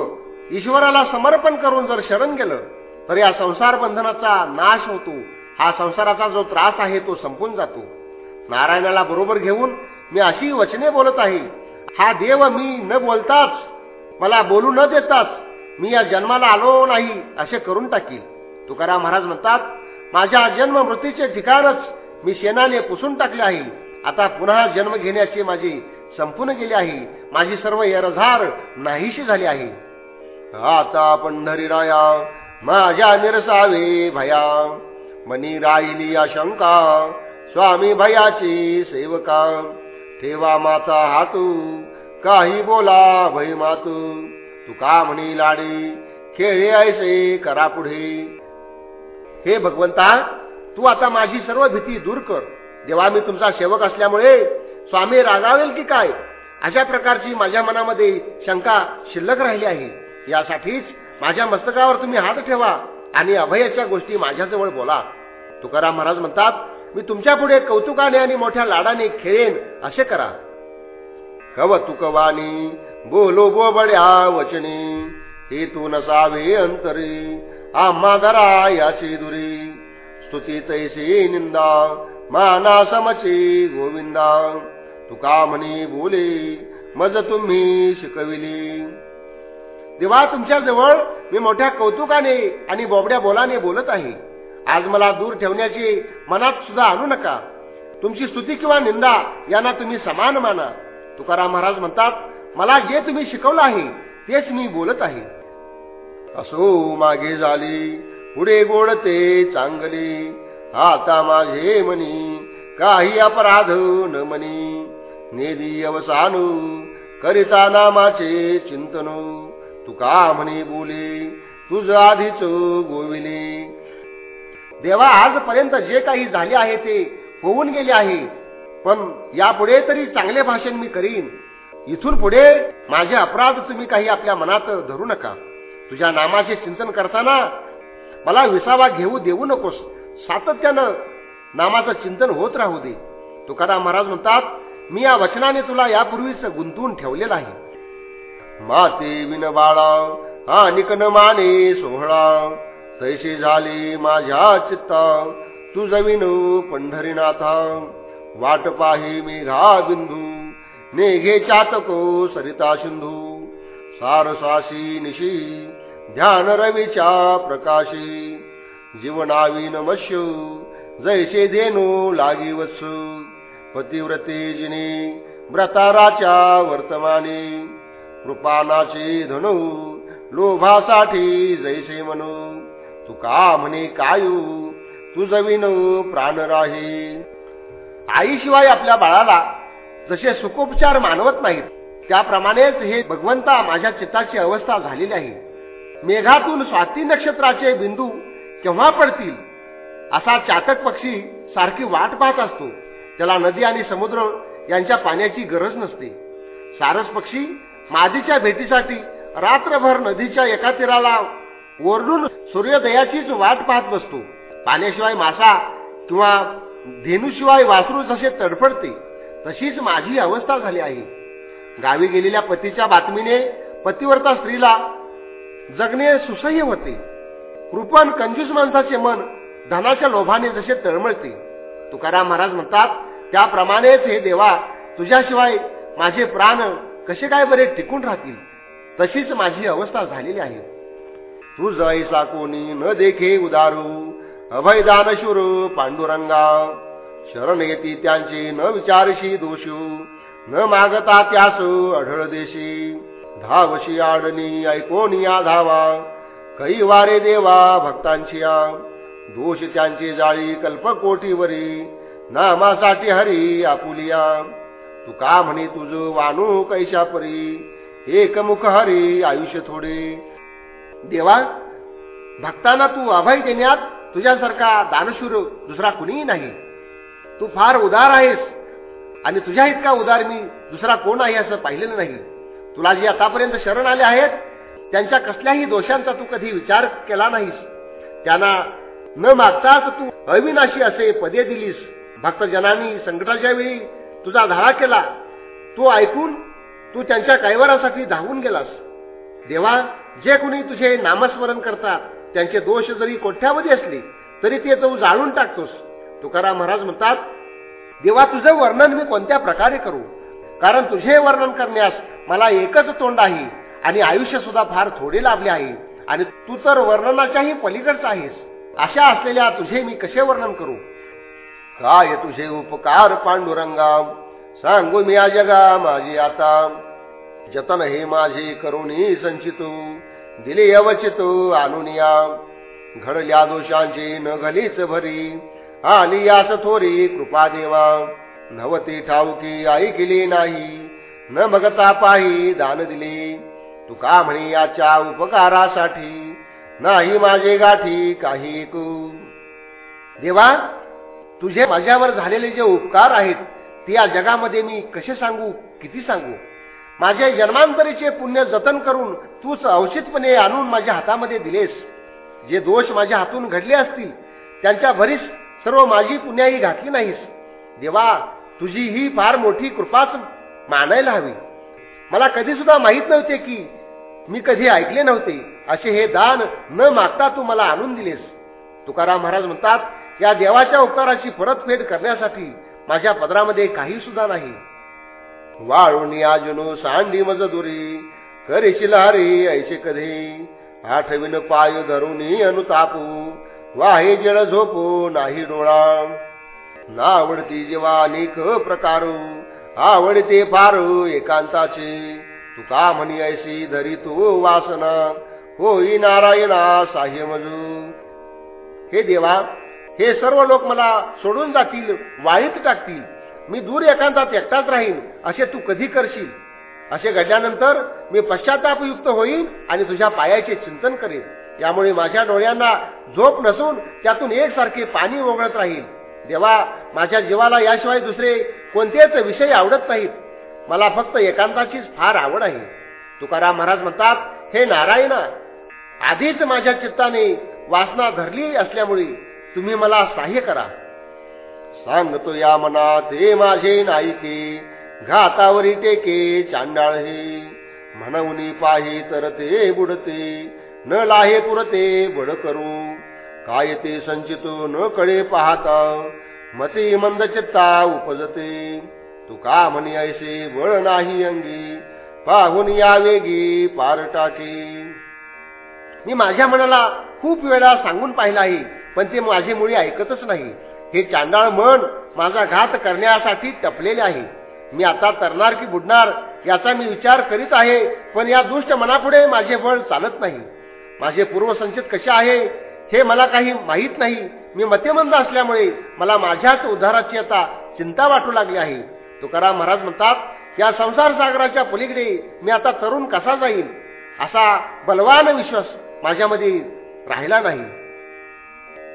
ईश्वराला समर्पण करून जर शरण गेलं तर या संसार बंधनाचा नाश होतो. हा संसाराचा जो त्रास आहे तो संपून जातो. नारायणाला बरोबर घेऊन मी अशी वचने बोलत आहे हा देव मी न बोलताच मला बोलू न देताच मी या जन्माला आलो नाही असे करून टाकील. तुकाराम महाराज म्हणतात माझ्या जन्म मृत्यूचे ठिकाणच मी शेणाने पुसून टाकले आहे. आता पुन्हा जन्म घेण्याची माझी संपून गेले आहे. माझी सर्व यरझार नाहीशी झाली आहे. आता पंढरीराया माझ्या निरसावे भया. मनी राहिली आशंका स्वामी भयाची सेवका. ठेवा माता हातू काही बोला भय मातू. तुका म्हणी लाडी खेळे ऐसे करा पुढे. हे भगवंता तू आता माझी सर्व भीती दूर कर. तेव्हा मी तुमचा सेवक असल्यामुळे स्वामी रागावेल की काय? अशा प्रकारची माझ्या मनामध्ये शंका शिल्लक राहिली आहे. यासाठीच माझ्या मस्तकावर तुम्ही हात ठेवा आणि अभयाच्या गोष्टी माझ्याजवळ बोला. तुकाराम महाराज म्हणतात मी तुमच्यापुढे कौतुकाने आणि मोठ्या लाडाने खेळेन असे करा. कवतुकवाणी बोलो बोबड्या वचनी हे तू नसावे अंतरी आम्हा धरा याची दुरी. स्तुती तैसे निंदा माना समचे गोविंदा. तुका म्हणे बोले मज तुम्ही शिकविली. देवा तुमच्या जवळ मी मोठ्या कौतुकाने आणि बोबड्या बोलाने बोलत आहे. आज मला दूर ठेवण्याची मनात सुद्धा आणू नका. तुमची स्तुती किंवा निंदा यांना तुम्ही समान माना. तुकाराम महाराज म्हणतात मला जे तुम्ही शिकवलं आहे तेच मी बोलत आहे. असो मागे झाली पुढे गोडते चांगली. आता माझे मनी काही अपराध न मनी नेदी अवसानू करिता नामाचे चिंतन. तुका म्हणे बोले तुझ आधीच गोविले. देवा आजपर्यंत जे काही झाले आहे ते होऊन गेले आहे. पण यापुढे तरी चांगले भाषण मी करीन. इथून पुढे माझे अपराध तुम्ही काही आपल्या मनात धरू नका. तुझ्या नामाचे चिंतन करताना मला विसावा घेऊ देऊ नकोस. सातत्यानं नामाचं चिंतन होत राहू दे. तुकाराम महाराज म्हणतात मी या वचनाने तुला यापूर्वीच गुंतवून ठेवलेला आहे. माते विन बाळा हा माने सोहळा. तैसे झाले माझ्या चित्ता तू जवीन पंढरीनाथा. वाट पाही मेघा बिंदू नेघे चातको सरिता सिंधू. सारसाशी निशी ध्यान रवीच्या प्रकाशी. जीवनावी नमस्यू जैसे धेनू लागी वत्सु पतिव्रते जिने व्रताराच्या वर्तमाने कृपानाचे धनु लोभासाठी जैसे म्हणू तुका म्हणे कायू तुझविन प्राण राही। आईशिवाय आपल्या बाळाला जसे सुखोपचार मानवत नाहीत त्याप्रमाणेच हे भगवंता माझ्या चित्ताची अवस्था झालेली आहे. मेघातून स्वाती नक्षत्राचे बिंदू केव्हा पडतील? असा चातक पक्षी सारखी वाट पाहत असतो. त्याला नदी आणि समुद्र यांच्या पाण्याची गरज नसते. सारस पक्षी मादीच्या भेटीसाठी रात्रभर नदीच्या एका तीराला ओरडून सूर्योदयाचीच वाट पाहत बसतो. पाण्याशिवाय मासा किंवा धेनूशिवाय वासरू जसे तडफडते तशीच माझी अवस्था झाली आहे. गावी गेलेल्या पतीच्या बातमीने पतिवर्ता स्त्रीला जगणे सुसह्य होते. कृपण कंजूस माणसाचे मन धनाच्या लोभाने जसे तळमळते. तुकाराम महाराज म्हणतात त्याप्रमाणेच हे देवा तुझ्याशिवाय माझे प्राण कसे काय बरे टिकून राहतील? तशीच माझी अवस्था झालेली आहे. तू जैसा कोणी न देखे उदारू अभयदान शुर पांडुरंगा. शरण येती त्यांचे न विचारशी दोषू न मागता त्यास आढळ देशी. धावशी आडणी ऐकोनिया धावा. कै वारे देवा भक्तांची दोष त्यांची जाळी कल्पकोटीवरी नामासाठी हरी आपुलिया. तू का म्हणे तुझ वानू कैशा परी एकमुख हरी आयुष्य थोडे. देवा भक्तांना तू अभय देण्यात तुझ्यासारखा दानशूर दुसरा कुणीही नाही. तू फार उदार आहेस आणि तुझ्या इतका उदार मी दुसरा कोण आहे असं पाहिलेलं नाही. तुला जे आतापर्यंत शरण आले आहेत त्यांच्या कसल्याही दोषांचा तू कधी विचार केला नाहीस. त्यांना न मागताच तू अविनाशी असे पदे दिलीस. भक्तजनांनी संकटाच्या वेळी तुझा धारा केला. तो ऐकून तू त्यांच्या कैवारासाठी धावून गेलास. देवा जे कुणी तुझे नामस्मरण करतात त्यांचे दोष जरी कोठ्यामध्ये असले तरी ते तू जाळून टाकतोस. तुकाराम महाराज म्हणतात देवा तुझं वर्णन मी कोणत्या प्रकारे करू? कारण तुझे वर्णन करण्यास मला एकच तोंड आहे. आणि आयुष्य सुद्धा फार थोडे लाभले आहे. आणि तू तर वर्णनाच्याही पलीकडचा आहेस. अशा असलेल्या तुझे मी कसे वर्णन करू? काय तुझे उपकार पांडुरंगा? सांगू मी आजगा जगा माझी आता. जतन हे माझे करुणी संचितो. दिले अवचितो आणुनिया घडल्या दोषांची न घलीच भरी. आली यास थोरी कृपा देवा. नवती ठाऊकी आई गेली नाही. न बघता पाही दान दिली. तुका म्हणे याच्या उपकारासाठी. नाही माझे गाठी काही ऐकू देवा तुझे माझ्यावर झालेले जे उपकार आहेत ते या जगामध्ये मी कसे सांगू किती सांगू? माझे जन्मांतरीचे पुण्य जतन करून तूच अवचितपणे आणून माझ्या हातामध्ये दिलेस. जे दोष माझ्या हातून घडले असतील त्यांच्या भरीस सर्व माझी पुण्याही घातली नाहीस. देवा तुझी ही फार मोठी कृपाच मानायला हवी. मला कधी सुद्धा माहीत नव्हते की मी कधी ऐकले नव्हते. असे हे दान न मागता तू मला आणून दिलेस. तुकाराम महाराज म्हणतात या देवाच्या उपकाराची परतफेड करण्यासाठी माझ्या पदरामध्ये काही सुद्धा नाही. वाळून आजुनो सांडी मजदुरी करेशील हरी ऐसे कधी. आठवीन पाय धरून अनुतापू वाहे जळ झोपू नाही डोळा. नावडती जेव्हा अनेक प्रकारू आवडते फारू एकांताचे. तुका म्हणी ऐशी धरी तू वासना. होई नारायणा साह्य मजू. हे देवा हे सर्व लोक मला सोडून जातील वाळीत टाकतील. मी दूर एकांतात एकटाच राहीन असे तू कधी करशील? असे घडल्यानंतर मी पश्चातापयुक्त होईन आणि तुझ्या पायाचे चिंतन करेन. यामुळे माझ्या डोळ्यांना झोप नसून त्यातून एकसारखे पाणी ओघळत राहील. देवा माझ्या जीवाला याशिवाय दुसरे कोणतेच विषय आवडत नाहीत. मला फक्त एकांताचीच फार आवड आहे. तुकाराम महाराज म्हणतात हे नारायणा आधीच माझ्या चित्ताने वासना धरली असल्यामुळे तुम्ही मला सहाय्य करा. सांगतो या मनात हे माझे नाईके घातावरी टेके चांडाळ हे म्हणून पाहि तर ते बुडते न लाहे पुरते बड करू. काय ते संचितो न कळे पाहता मती मंद चित्ता उपजते. तू का म्हणी ऐसे बळ नाही अंगी. पाहून या वेगी पार टाके मी माझ्या मनाला खूप वेळा सांगून पाहिला आहे पण ते माझे मुळी ऐकतच नाही. हे चांदाळ मन माझा घात करण्यासाठी टपलेले आहे. मी आता तरणार की बुडणार याचा मी विचार करीत आहे पण या दुष्ट मनापुढे माझे बळ चालत नाही. माझे पूर्वसंचित कसे आहे हे मला काही माहीत नाही. मी मतेमंद असल्यामुळे मला माझ्याच उद्धाराची आता चिंता वाटू लागली आहे. तुकाराम महाराज म्हणतात या संसार सागराच्या पलीकडे मी आता तरुण कसा जाईल असा बलवान विश्वास माझ्यामध्ये राहिला नाही.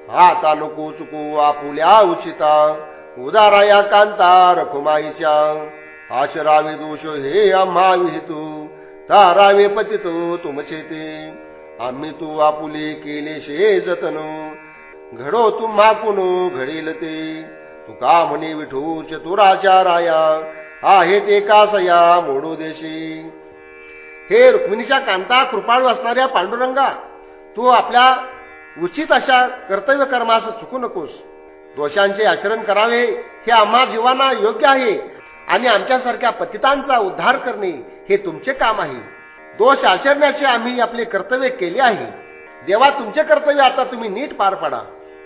हा नको चुकू आपुल्या उचिता उदारा या कांता रखुमाईच्या आशरावे दोष हे आम्हा विहितू तारावे पतितो तुमचे ते. आम्ही तू आपुले केले शे जतन घडो तुम्हा कुणू घडेल ते. तुका म्हणे विठू चतुराच्या राया आहे ते कासया मोडू देशी. हे रुक्मिणीच्या कांता कृपाळू असणाऱ्या पांडुरंगा तू आपल्या उचित अशा कर्तव्य कर्मास चुकू नकोस. दोषांचे आचरण करावे हे आम्हा जीवांना योग्य आहे आणि आमच्यासारख्या पतितांचा उद्धार करणे हे तुमचे काम आहे. दोष आचरण्याचे आम्ही आपले कर्तव्य केले आहे. देवा तुमचे कर्तव्य आता तुम्ही नीट पार पाडा.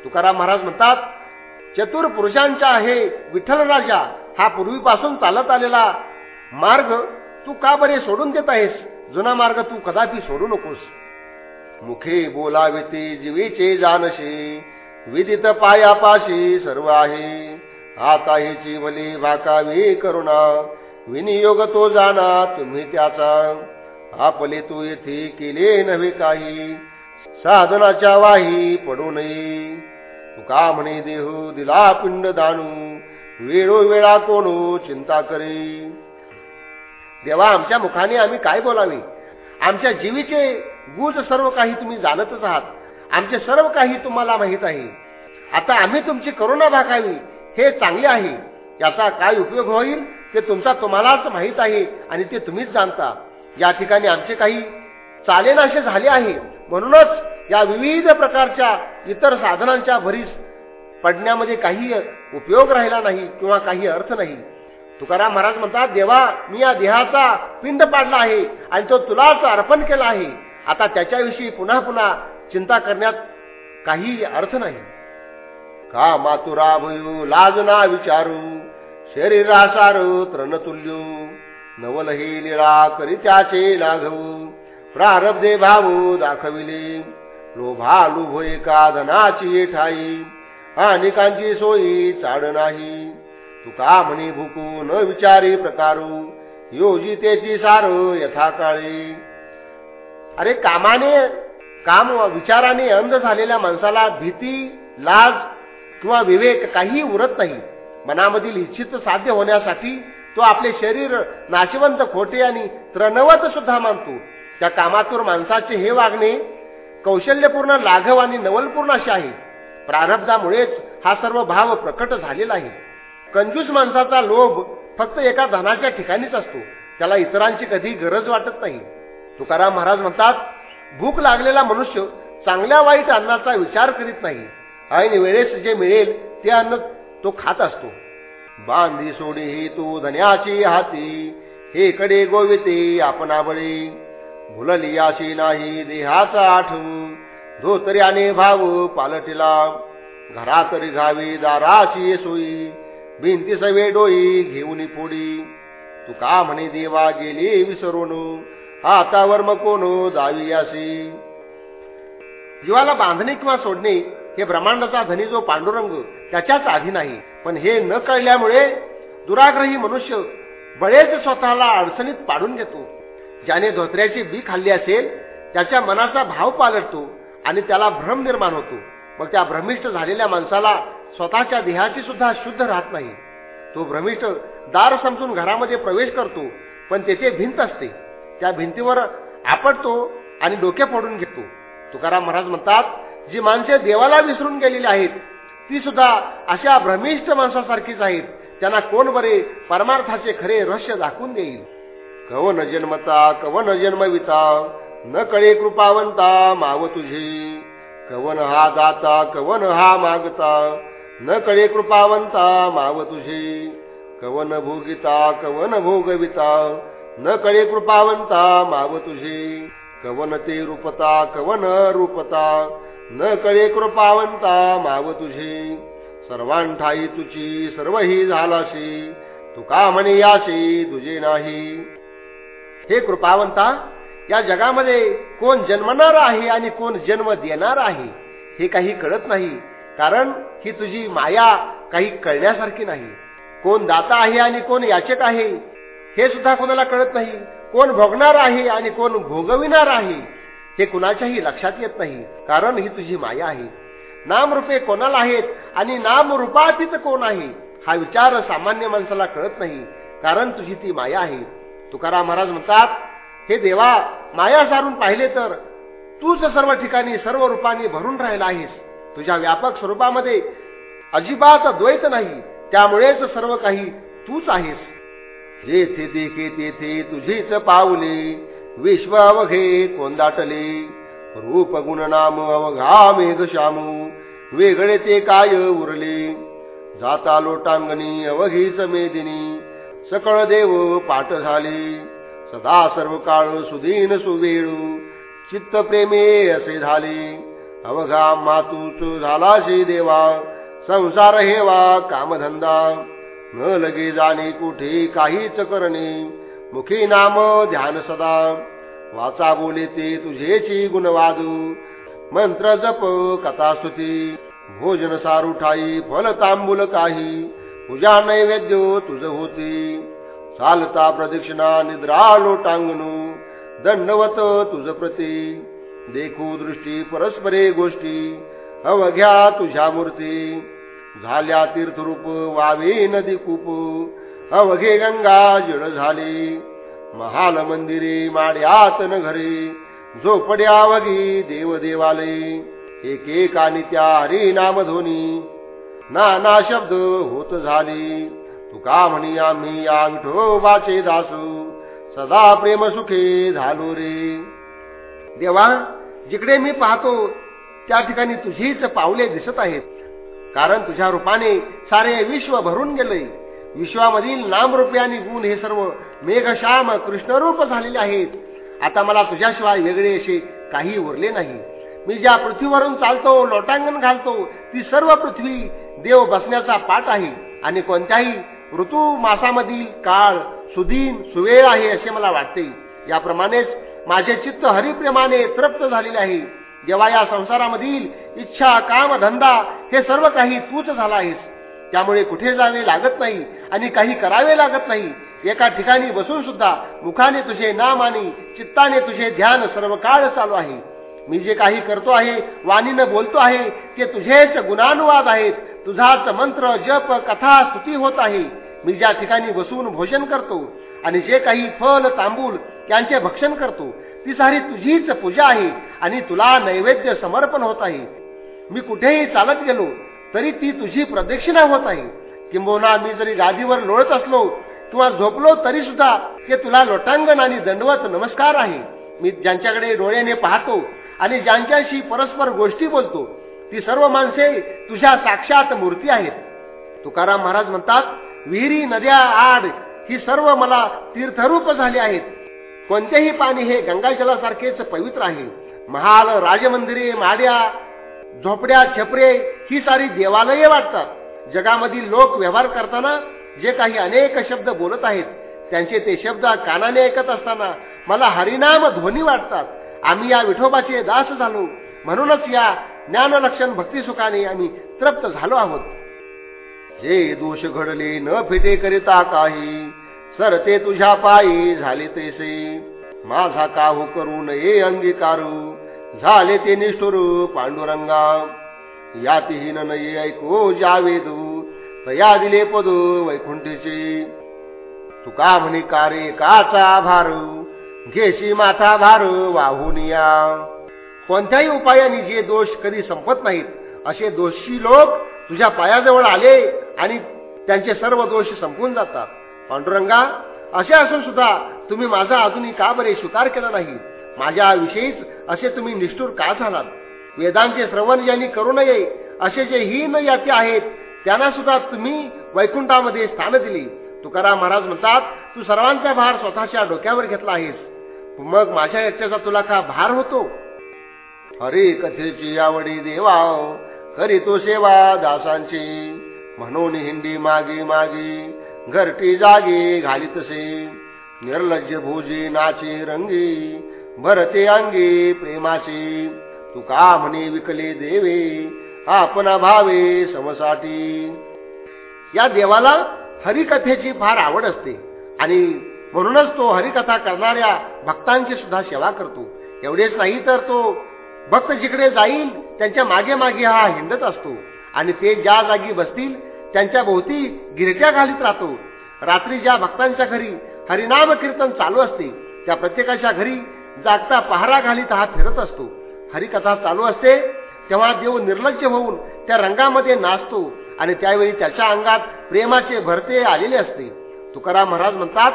तुकाराम महाराज म्हणतात चतुर पुरुषांचा आहे विठ्ठल राजा. हा पूर्वीपासून चालत आलेला. मार्ग तू का बरे सोडून देत आहेस? जुना मार्ग तू कदापि सोडू नकोस. मुखे बोलावे ते जीवीचे जानशे. विदित पायापाशी सर्व आहे. आता हे जीवले भाकावी करुणा. विनियोग तो जाना तुम्ही त्याचा. आपले तू येथे केले नव्हे काही. साधनाच्या वाही पडू नये. तुका म्हणे देहू दिला पिंड दानू. वेळोवेळा कोणू चिंता करे. देवा आमच्या मुखाने आम्ही काय बोलावे? आमच्या जीवीचे गुज सर्व काही तुम्ही जाणतच आहात. आमचे सर्व काही तुम्हाला माहीत आहे. आता आम्ही तुमची करुणा भागावी हे चांगले आहे. याचा काय उपयोग होईल ते तुमचा तुम्हालाच माहीत आहे आणि ते तुम्हीच जाणता. या ठिकाणी आमचे काही चालेनाशे झाले आहे. म्हणूनच या विविध प्रकारच्या इतर साधनांच्या भरीस पडण्यामध्ये काही उपयोग राहिला नाही किंवा काही अर्थ नाही. तुकाराम महाराज म्हणतात देवा मी या देहाचा पिंड पाडला आहे आणि तो तुलाच अर्पण केला आहे. आता त्याच्याविषयी पुन्हा पुन्हा चिंता करण्यात काही अर्थ नाही. का मातुरा भयू लाजना विचारू शरीरा सारू तृणतुल्यू नवल हे निळा करी त्याचे लाघवू प्रारब्धे भाऊ दाखविले. लोभा लुभ एका धनाची ठाई. अनेकांची सोयी चाड नाही. तुका म्हणे भुकू न विचारी प्रकारू. योजितेची सार यथा काळी अरे कामाने काम विचाराने अंध झालेल्या माणसाला भीती लाज किंवा विवेक काही उरत नाही. मनामधील इच्छित साध्य होण्यासाठी तो आपले शरीर नाशिवंत खोटे आणि त्रणवत सुद्धा मानतो. त्या कामातून माणसाचे हे वागणे कौशल्यपूर्ण लाघव आणि नवलपूर्ण असे आहे. प्रारब्धामुळेच हा सर्व भाव प्रकट झालेला आहे. कंजूस माणसाचा लोभ फक्त एका धनाच्या ठिकाणीच असतो. त्याला इतरांची कधी गरज वाटत नाही. तुकाराम महाराज म्हणतात भूक लागलेला मनुष्य चांगल्या वाईट अन्नाचा विचार करीत नाही. ऐन वेळेस जे मिळेल ते अन्न तो खात असतो. बांधी सोडी ही तू धन्याची हाती. हे कडे गोविते आपण बळी भुलली अशी नाही देहाचा आठवू धोतऱ्याने भाव पालटिला घरा तरी घावी दाराची सोयी भिंती सवे डोई घेऊन पोडी तू का म्हणे देवा गेली विसरून? हातावर मकोन दावी अशी. जीवाला बांधणे किंवा सोडणे हे ब्रह्मांडाचा धनी जो पांडुरंग त्याच्याच आधी नाही. पण हे न कळल्यामुळे दुराग्रही मनुष्य बळेच स्वतःला अडचणीत पाडून घेतो. ज्याने धोत्र्याची बी खाल्ली असेल त्याच्या मनाचा भाव पालटतो आणि त्याला भ्रम निर्माण होतो. मग त्या भ्रमिष्ट झालेल्या माणसाला स्वतःच्या देहाची सुद्धा शुद्ध राहत नाही. तो भ्रमिष्ट दार समजून घरामध्ये प्रवेश करतो पण तेथे भिंत असते. त्या भिंतीवर आपटतो आणि डोके फोडून घेतो. तुकाराम महाराज म्हणतात जी माणसे देवाला विसरून गेलेली आहेत ती सुद्धा अशा भ्रमिष्ठ माणसासारखीच आहेत. त्यांना कोण बरे परमार्थाचे खरे रहस्य दाखवून देईल? कवन जन्मता कवन जन्मविता न कळे कृपावंता माव तुझी. कवन हा दाता कवन हा मागता न कळे कृपावंता माव तुझी. कवन भोगिता कवन भोगविता न कळे कृपावंता माव तुझी. कवन ते रूपता कवन रूपता न कळे कृपावंता माव तुझी. सर्वांठाई तुझी सर्व ही झालाशी तुका म्हणे याशी तुझे नाही. हे कृपावंता या जगामध्ये कोण जन्मणार आहे आणि कोण जन्म देणार आहे हे काही कळत नाही. कारण ही तुझी माया काही कळण्यासारखी नाही. कोण दाता आहे आणि कोण याचक आहे हे सुद्धा कोणाला कळत नाही. कोण भोगणार आहे आणि कोण भोगविणार आहे हे कुणाच्याही लक्षात येत नाही. कारण ही तुझी माया आहे. नामरूपे कोणाला आहेत आणि नामरूपातीत कोण आहे हा विचार सामान्य माणसाला कळत नाही. कारण तुझी ती माया आहे. तुकाराम महाराज म्हणतात हे देवा माया सारून पाहिले तर तूच सर्व ठिकाणी सर्व रूपाने भरून राहिला आहेस. तुझ्या व्यापक स्वरूपामध्ये अजिबात द्वैत नाही. त्यामुळेच सर्व काही तूच आहेस. जेथे देखे तेथे तुझीच पावले विश्व अवघे कोंदाटले रूप गुण नाम अवघा मेघ श्यामू वेगळे ते काय उरले? जाता लोटांगणी अवघीच मेदिनी सकळ देव पाठ झाली. सदा सर्व काळ सुदीन सुवेळू चित्त प्रेमे असे झाले. अवघा मातूच झालाशी देवा संसार हेवा कामधंदा. न लगे जाणे कुठे काहीच करणे मुखी नाम ध्यान सदा. वाचा बोले ते तुझेची गुणवादू मंत्र जप कथास्तुती भोजन सारुठाई फल तांबूल काही. पूजा नैवेद्य तुझ होती. चालता प्रदक्षिणा निद्रा लोटांगणू. दंडवत तुझ प्रती. देखू दृष्टी परस्परे गोष्टी. अवघ्या तुझ्या मूर्ती. झाल्या तीर्थरूप वावे नदी कूप. अवघे गंगा जड झाली. महाल मंदिरे माड्यातन घरे. झोपड्या वगी देव एकेकानी एक त्या हरी नाम ध्वनी नाना शब्द होत झाले. तुका म्हणी आम्ही या विठोबाचे दासू. सदा प्रेम सुखे झालो रे. देवा जिकडे मी पाहतो त्या ठिकाणी तुझीच पावले दिसत आहेत. कारण तुझ्या रूपाने सारे विश्व भरून गेले. विश्वामधील नामरूपे आणि गुण हे सर्व मेघश्याम कृष्णरूप झालेले आहेत. आता मला तुझ्याशिवाय वेगळे असे काही उरले नाही. मी ज्या पृथ्वीवरून चालतो लोटांगण घालतो ती सर्व पृथ्वी देव बसण्याचा पाठ आहे. आणि कोणत्याही ऋतू मासामधील काळ सुदीन सुवेळ आहे असे मला वाटते. याप्रमाणेच माझे चित्त हरिप्रेमाने तृप्त झालेले आहे. जेव्हा या संसारामधील इच्छा काम धंदा हे सर्व काही तूच झाला आहेस. त्यामुळे कुठे जावे लागत नाही आणि काही करावे लागत नाही. एका ठिकाणी बसून सुद्धा मुखाने तुझे नाम आणि चित्ताने तुझे ध्यान सर्व काळ चालू आहे. मी जे काही करतो आहे वाणीनं बोलतो आहे ते तुझेच गुणानुवाद आहेत. तुझाच मंत्र जप कथा स्तुती होत आहे. मी ज्या ठिकाणी बसून भोजन करतो आणि जे काही फल तांबूल त्यांचे भक्षण करतो ती सारी तुझीच पूजा आहे आणि तुला नैवेद्य समर्पण होत आहे. मी कुठेही चालत गेलो तरी ती तुझी प्रदक्षिणा होत आहे. किंबहुना मी जरी गादीवर लोळत असलो किंवा झोपलो तरी सुद्धा ते तुला लोटांगण आणि दंडवत नमस्कार आहे. मी ज्यांच्याकडे डोळ्याने पाहतो आणि ज्यांच्याशी परस्पर गोष्टी बोलतो ती सर्व माणसे तुझ्या साक्षात मूर्ती आहेत. तुकाराम महाराज म्हणतात विहिरी नद्या आड ही सर्व मला तीर्थरूप झाली आहेत. कोणतेही पाणी हे गंगाजलासारखेच पवित्र आहे. महाल राजमंदिरे माड्या झोपड्या छपरे ही सारी देवालये वाटतात. जगामधील लोक व्यवहार करताना जे काही अनेक शब्द बोलत आहेत त्यांचे ते शब्द कानाने ऐकत असताना मला हरिनाम ध्वनी वाटतात. आम्ही या विठोबाचे दास झालो. म्हणूनच या ज्ञानलक्षण भक्तिसुखाने आम्ही तृप्त झालो आहोत. जे दोष घडले न फिटे करिता काही सर ते तुझ्या पायी झाले तैसे. माझा काहू करू नये अंगीकारू झाले ते निष्ठुर पांडुरंगा. यातिहीन नये ऐको जावेदू तया दिले पदू वैकुंठीचे. तुका म्हणे कारे काचा भारू? घेशी माथा भारू वाहून या. कोणत्याही उपायाने जे दोष कधी संपत नाहीत. असे दोषी लोक तुझ्या पायाजवळ आले आणि त्यांचे सर्व दोष संपून जातात. पांडुरंगा असे असून सुद्धा तुम्ही माझा अजूनही का बरे स्वीकार केला नाही? माझ्याविषयीच असे तुम्ही निष्ठूर का झालात? वेदांचे श्रवण ज्यांनी करू नये असे जे हीन याती आहेत त्यांना सुद्धा तुम्ही वैकुंठामध्ये स्थान दिली. तुकाराम महाराज म्हणतात तू सर्वांचा भार स्वतःच्या डोक्यावर घेतला आहेस. मग माझ्या एकट्याचा तुला का भार होतो? हरे कथेची आवडी देवा करीतो सेवा दासांची. म्हणून हिंडी मागे मागे घरटी जागे घालीतसे निर्लज्ज भोजी नाचे रंगी भरते अंगी प्रेमाची. तू का म्हणे विकले देवे आपणा भावे समसाठी या देवाला हरिकथेची फार आवड असते. आणि म्हणूनच तो हरिकथा करणाऱ्या भक्तांची सुद्धा सेवा करतो. एवढेच नाही तर तो भक्त जिकडे जाईल त्यांच्या मागे मागे हा हिंडत असतो. आणि ते ज्या जागी बसतील त्यांच्या भोवती गिरट्या घालीत राहतो. रात्री ज्या भक्तांच्या घरी हरिनाम कीर्तन चालू असते त्या प्रत्येकाच्या घरी जागता पहारा घालीत हा फिरत असतो. हरिकथा चालू असते तेव्हा देव निर्लज्ज होऊन त्या रंगामध्ये नाचतो आणि त्यावेळी त्याच्या अंगात प्रेमाचे भरते आलेले असते. तुकाराम महाराज म्हणतात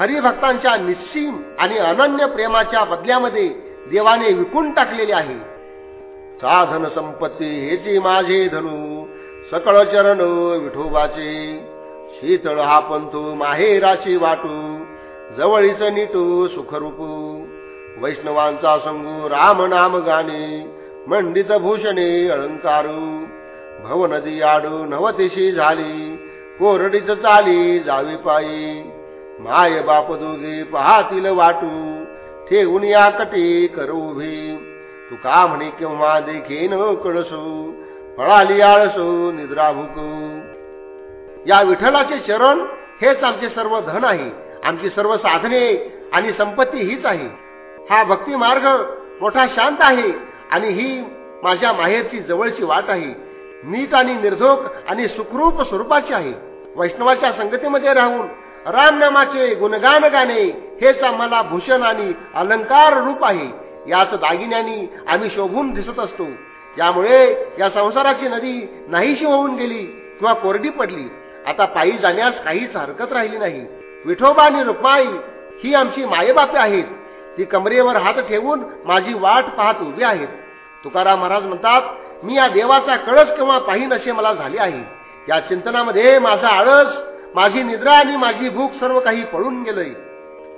हरिभक्तांच्या निश्चिम आणि अनन्य प्रेमाच्या बदल्यामध्ये देवाने विकून टाकलेले आहे. साधन संपत्ती हेची माझे धनु सकळ चरण विठोबाचे. शीतळ हा पंथू माहेराची वाटू जवळीच नीटू सुखरूपू. वैष्णवांचा संगू राम नाम गाणे मंडित भूषणे अलंकारू. भवनदी आडू नवतिशी झाली कोरडीच चाली जावी पायी. माय बाप दोघे पाहातील वाटू ठेवून या कटी करू उभी. तू का म्हणे केव्हा देखीन कळसू पळाली आळसू निद्रा भुकू. या विठ्ठलाचे चरण हेच आमचे सर्व धन आहे आमची सर्व साधने आणि संपत्ती हीच आहे. हा भक्ती मार्ग मोठा शांत आहे आणि ही माझ्या माहेरची जवळची वाट आहे. नीट आणि निर्धोक आणि सुखरूप स्वरूपाची आहे. वैष्णवाच्या संगतीमध्ये राहून रामनामाचे गुणगान गाणे हेच आम्हाला भूषण आणि अलंकार रूप आहे. याच दागिन्यानी आम्ही शोभून दिसत असतो. यामुळे या संसाराची नदी नाहीशी होऊन गेली किंवा कोरडी पडली. आता पायी जाण्यास काहीच हरकत राहिली नाही. विठोबा आणि रुक्माई ही आमची मायेबापे आहेत. ती कमरेवर हात ठेवून माझी वाट पाहत उभी आहेत. तुकाराम महाराज म्हणतात मी या देवाचा कळस किंवा पाहिन असे मला झाले आहे. या चिंतनामध्ये माझा आळस माझी निद्रा आणि माझी भूक सर्व काही पळून गेलंय.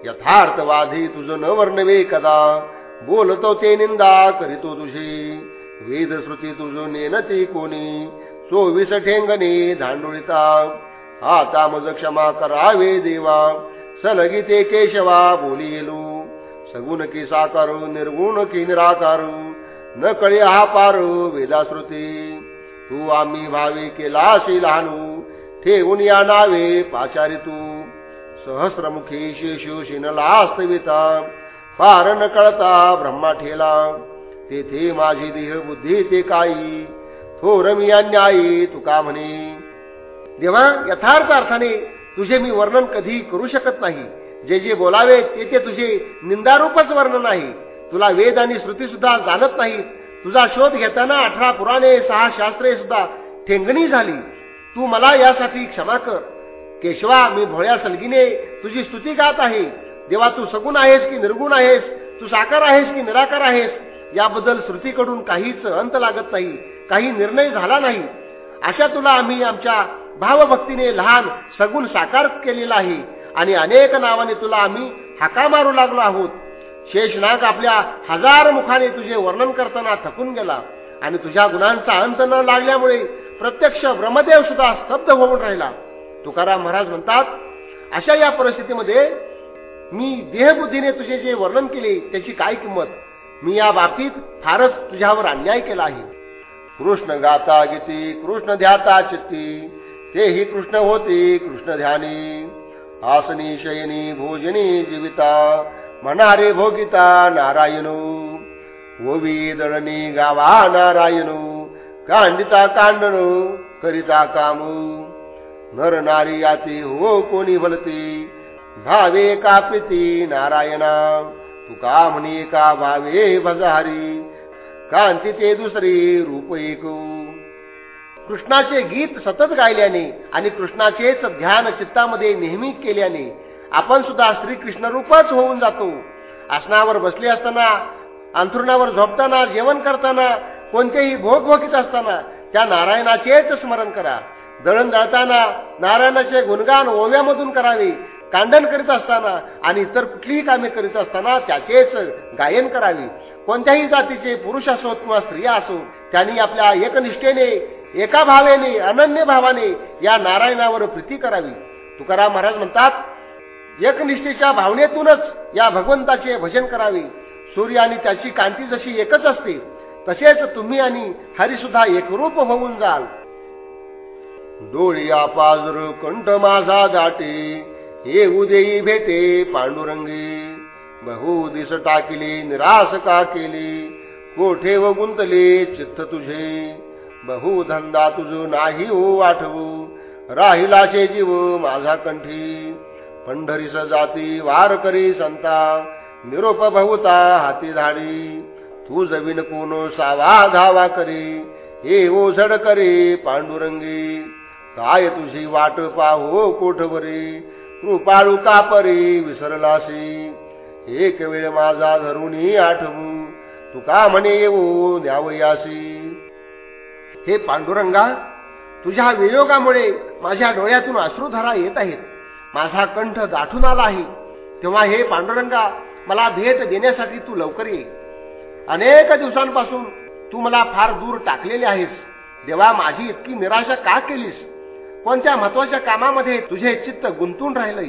यथार्थवादी तुझं न वर्णवे कदा. बोलतो ते निंदा करीतो तुझी. वेद श्रुती नेन नेनती कोणी. चोवीस ठेंगणे धांडुळीता. आता मज क्षमा करावे देवा. सलगी केशवा बोली येलो. सगुण की साकारू निर्गुण की निराकारू. न कळी हा पारू वेदाश्रुती. तू आम्ही भावी केलाशी लहानू. ठेवून या नावे पाचारी तू सहस्रमुखी शेषू शिनलास्तविता. फार न कळता ब्रह्मा ठेला. तेथे माझी देह बुद्धी ते काही. थोर मी अन्यायी तुका म्हणे. देवा यथार्थ अर्थाने तुझे मी वर्णन कधी करू शकत नाही. जे जे बोलावे ते ते तुझे निंदारूपच वर्णन आहे तुला वेद आणि श्रुती सुद्धा जाणत नाही तुझा शोध घेताना अठरा पुराणे सहा शास्त्रे सुद्धा ठेंगणी झाली. तू मला यासाठी क्षमा कर. केशवा मी भोळ्या सलगीने तुझी स्तुती गात आहे. देवा तू सगुण आहेस की निर्गुण आहेस? तू साकार आहेस की निराकार आहेस? याबद्दल श्रुतीकडून काहीच अंत लागत नाही. काही निर्णय झाला नाही. अशा तुला आम्ही आमच्या भावभक्तीने लहान सगुण साकार केलेला आहे आणि अनेक नावाने तुला आम्ही हाका मारू लागलो आहोत. शेषनाग आपल्या हजार मुखाने तुझे वर्णन करताना थकून गेला आणि तुझ्या गुणांचा अंत न लागल्यामुळे प्रत्यक्ष ब्रह्मदेव सुद्धा स्तब्ध होऊन राहिला. तुकाराम महाराज म्हणतात अशा या परिस्थितीमध्ये मी देहबुद्धीने तुझे जे वर्णन केले त्याची काय किंमत? मी या बाबतीत फारच तुझ्यावर अन्याय केला आहे. कृष्ण गाता गीती कृष्ण ध्याता चित्ती तेही कृष्ण होते कृष्ण ध्यानी. आसनी शयनी भोजनी जीविता म्हणारे भोगिता नारायण. ओवी दळणी गावा नारायणू. कांडिता कांडण करिता काम. नर नारी याती हो कोणी भलती भावे का प्रीती? नारायणा तुका म्हणे का भावे भजहारी? कांती ते दुसरी रूप एक. कृष्णाचे गीत सतत गायल्याने आणि कृष्णाचेच ध्यान चित्तामध्ये नेहमी केल्याने आपण सुद्धा श्रीकृष्ण रूपच होऊन जातो. आसनावर बसले असताना अंथरुणावर झोपताना जेवण करताना कोणतेही भोग भोगीत असताना त्या नारायणाचेच स्मरण करा. दळण दळताना नारायणाचे गुणगान ओव्यामधून करावे कांडण करीत असताना आणि इतर कुठलीही कामे करीत असताना त्याचेच गायन करावे. कोणत्याही जातीचे पुरुष असो किंवा स्त्रिया असो त्यांनी आपल्या एकनिष्ठेने एका भावेने अनन्य भावाने या नारायणावर प्रीती करावी. तुकाराम महाराज म्हणतात एकनिष्ठेच्या भावनेतूनच या भगवंताचे भजन करावे. सूर्य आणि त्याची कांती जशी एकच असते तसेच तुम्ही आणि हरी सुद्धा एकरूप होऊन जाल. डोळी पाजर कंठ माझा दाटे हे उदेई भेटे पांडुरंगी. बहु दिस टाकिले निराश का केली कोठे व गुंतले चित्त तुझे? बहु धंदा तुझ नाही हो आठवू राहिलाचे जीव माझा कंठी. पंढरीस जाती वार करी संता निरोप बहुता हाती धाडी. तू जमीन कोण सावा धावा करी हे ओझड करे पांडुरंगी. काय तुझी वाट पाहो कोठवरी कृपाळू कापरी विसरलासी? एक वेळ माझा धरुणी आठवू तुका म्हणे येऊ द्यावयासी. हे पांडुरंगा तुझ्या वियोगामुळे माझ्या डोळ्यातून अश्रुधारा येत आहेत. माझा कंठ दाठून आला आहे. तेव्हा हे पांडुरंगा मला भेट देण्यासाठी तू लवकर ये. अनेक दिवसांपासून तू मला फार दूर टाकलेले आहेस. देवा माझी इतकी निराशा का केलीस? पण त्या महत्त्वाच्या कामामध्ये तुझे चित्त गुंतून राहिलंय?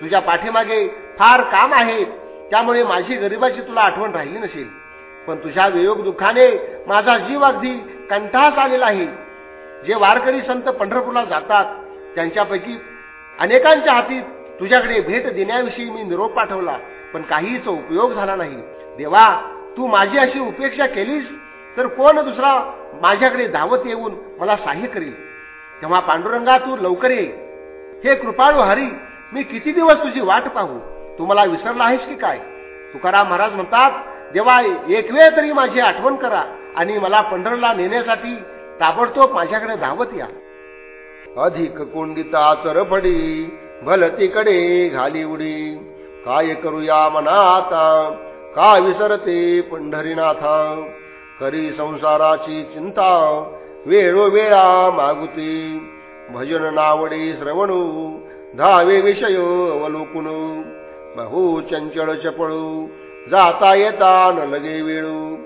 तुझ्या पाठीमागे फार काम आहे. त्यामुळे माझी गरिबाची तुला आठवण राहिली नसेल. पण तुझ्या वियोग दुःखाने माझा जीव अगदी कंठास आलेला आहे. जे वारकरी संत पंढरपूरला जातात त्यांच्यापैकी अनेकांच्या हाती तुझ्याकडे भेट देण्याविषयी मी निरोप पाठवला पण काहीच उपयोग झाला नाही. देवा तू माझी अशी उपेक्षा केलीस तर कोण दुसरा माझ्याकडे धावत येऊन मला सहाय्य करील? तेव्हा पांडुरंगा तू लवकर ये. हे कृपाळू हरी मी किती दिवस तुझी वाट पाहू? तू मला विसरला आहेस की काय? तुकाराम महाराज म्हणतात देवा एक वेळ तरी माझी आठवण करा आणि मला पंढरला नेण्यासाठी ताबडतोब माझ्याकडे धावत या. अधिक कोंडिता चरफडी भलतीकडे घाली उडी. काय करूया मना आता का विसरते पंढरीनाथा? करी संसाराची चिंता वेळोवेळा मागुती. भजन नावडे श्रवणू धावे विषय अवलोकुन. बहु चंचळ चपळू जाता येता न लगे वेळू.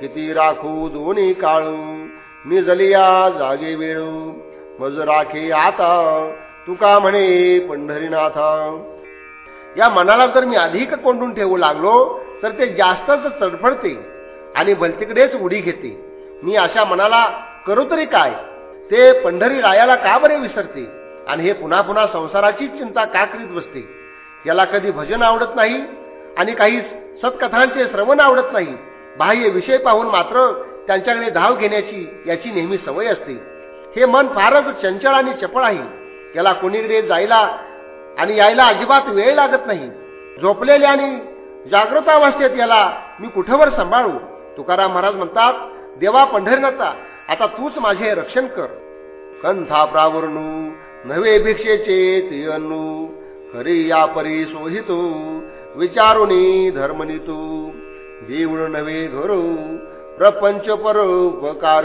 किती राखू दोन्ही काळू निजलिया जागे वेळू. मज राखे आता तुका म्हणे पंढरीनाथा. या मनाला जर मी अधिक कोंडून ठेवू लागलो तर ते जास्तच तडफडते आणि भलतीकडेच उडी घेते. मी अशा मनाला करू तरी काय? ते पंढरी रायाला का बरे विसरते? आणि हे पुन्हा पुन्हा संसाराचीच चिंता का करीत बसते? याला कधी भजन आवडत नाही आणि काही सत्कथांचे श्रवण आवडत नाही. बाह्य विषय पाहून मात्र त्यांच्याकडे धाव घेण्याची याची नेहमी सवय असते. हे मन फारच चंचल आणि चपळ आहे. याला कोणीकडे जायला आणि यायला अजिबात वेळ लागत नाही. झोपलेल्या आणि जागृतावस्थेत याला मी कुठवर सांभाळू? तुकाराम महाराज म्हणतात देवा पंढरीनाथा आता तूच माझे रक्षण कर. कंथा प्रावरणू नवे भिक्षेचे ते खरी या परी सोहितो विचारुणी धर्मनितू. देऊळ नवे घर प्रपंच परोपकार.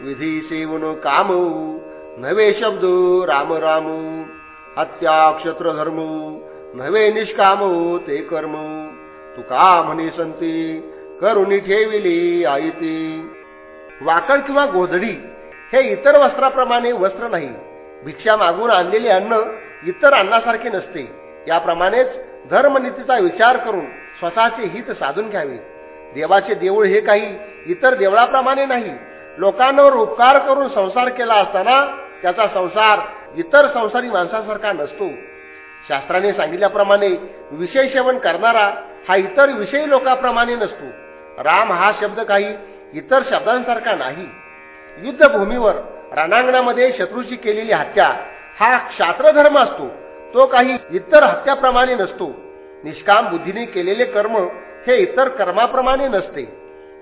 विधी सेवन काम नवे शब्द राम राम हत्या क्षत्र धर्म नवे निष्काम ते कर्म. तुका म्हणे संती करुणी ठेविली आईती वाकड किंवा गोधडी हे इतर वस्त्राप्रमाणे वस्त्र नाही. भिक्षा मागून आणलेले अन्न इतर अन्नासारखे नसते. याप्रमाणेच धर्मनीतीचा विचार करून स्वतःचे हित साधून घ्यावे. देवाचे देऊळ हे काही इतर देवळाप्रमाणे नाही. लोकांवर उपकार करून संसार केला असताना त्याचा संसार इतर संसारी माणसासारखा नसतो. शास्त्राने सांगितल्याप्रमाणे विषय सेवन करणारा हा इतर विषयी लोकांप्रमाणे नसतो. राम हा शब्द काही इतर शब्दांसारखा नाही. युद्धभूमीवर रणांगणामध्ये शत्रूची केलेली हत्या हा क्षात्रधर्म असतो. तो काही इतर हत्याप्रमाणे नसतो. निष्काम बुद्धीने केलेले कर्म हे इतर कर्माप्रमाणे नसते.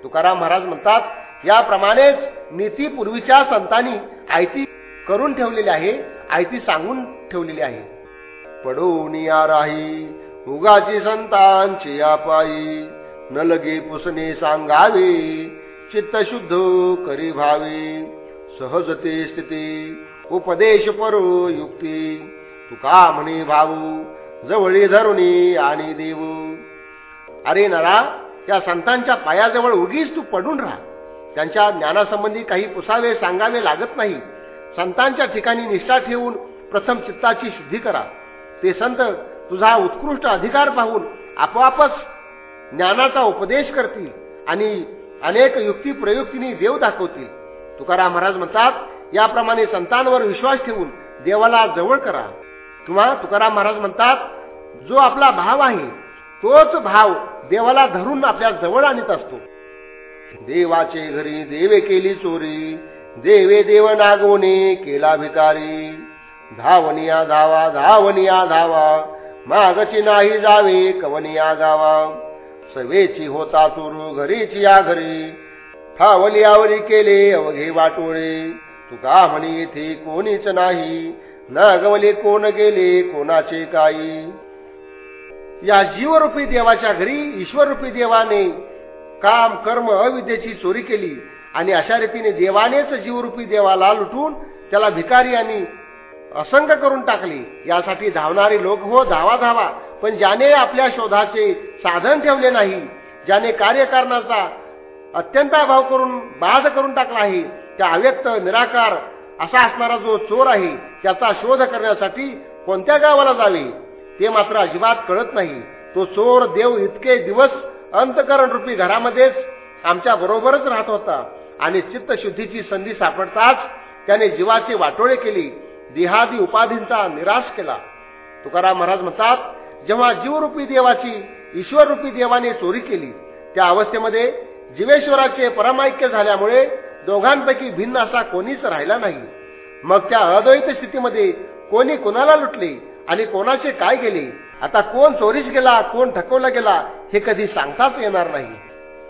तुकाराम महाराज म्हणतात याप्रमाणेच नीती पूर्वीच्या संतांनी आयती करून ठेवलेली आहे आयती सांगून ठेवलेली आहे. पडून या राही. उगाची संतांची आपाई. न लगे पुसणे सांगावे. चित्त शुद्ध करी भावे. सहजते स्थिती. उपदेश परो युक्ती. तुका म्हणे भाऊ जवळी धरुणी आणि देव. अरे नरा त्या संतांच्या पायाजवळ उगीच तू पडून राहा. त्यांच्या ज्ञानासंबंधी काही पुसावे सांगावे लागत नाही. संतांच्या ठिकाणी निष्ठा ठेवून प्रथम चित्ताची शुद्धी करा. ते संत तुझा उत्कृष्ट अधिकार पाहून आपोआपच ज्ञानाचा उपदेश करतील आणि अनेक युक्ती प्रयुक्तीने देव दाखवतील. तुकाराम महाराज म्हणतात याप्रमाणे संतांवर विश्वास ठेवून देवाला जवळ करा. किंवा तुकाराम महाराज म्हणतात जो आपला भाव आहे तोच भाव देवाला धरून आपल्या जवळ आणत असतो. देवाचे घरी देवे केली चोरी देवे देव नागवणे केला भिकारी. धावनिया धावा धावनिया धावा. मागची नाही जावे कवनिया गावा सवेची होता तुरु घरीची या घरी फावलियावरी केले अवघे वाटोळे. तुका म्हणी येथे कोणीच नाही. नागवले कोण गेले कोणाचे काही. या जीवरूपी देवाच्या घरी ईश्वररूपी देवाने काम कर्म अविद्येची चोरी केली. आणि अशा रीतीने देवानेच जीवरूपी देवाला लुटून त्याला भिकारी आणि असंग करून टाकली. यासाठी धावणारे लोक हो धावा धावा. पण ज्याने आपल्या शोधाचे साधन ठेवले नाही ज्याने कार्यकारणाचा अत्यंत अभाव करून बाध करून टाकला आहे त्या अव्यक्त निराकार असा असणारा जो चोर आहे त्याचा शोध करण्यासाठी कोणत्या गावाला जावे? ते मात्र अजिबात कळत नाही. तो चोर देव इतके दिवस अंतकरण रूपी घरामध्येच आमच्या बरोबरच राहत होता आणि चित्तशुद्धीची संधी सापडताच त्याने जीवाचे वाटोळे केली. देहादी उपाधींचा निराश केला. तुकाराम महाराज म्हणतात जेव्हा जीवरूपी देवाची ईश्वररूपी देवाने चोरी केली त्या अवस्थेमध्ये जीवेश्वराचे परमाैक्य झाल्यामुळे दोघांपैकी भिन्न असा कोणीच राहिला नाही. मग त्या अद्वैत स्थितीमध्ये कोणी कोणाला लुटले आणि कोणाचे काय गेले आता कोण चोरीस गेला कोण ठकवला गेला हे कधी सांगताच येणार नाही.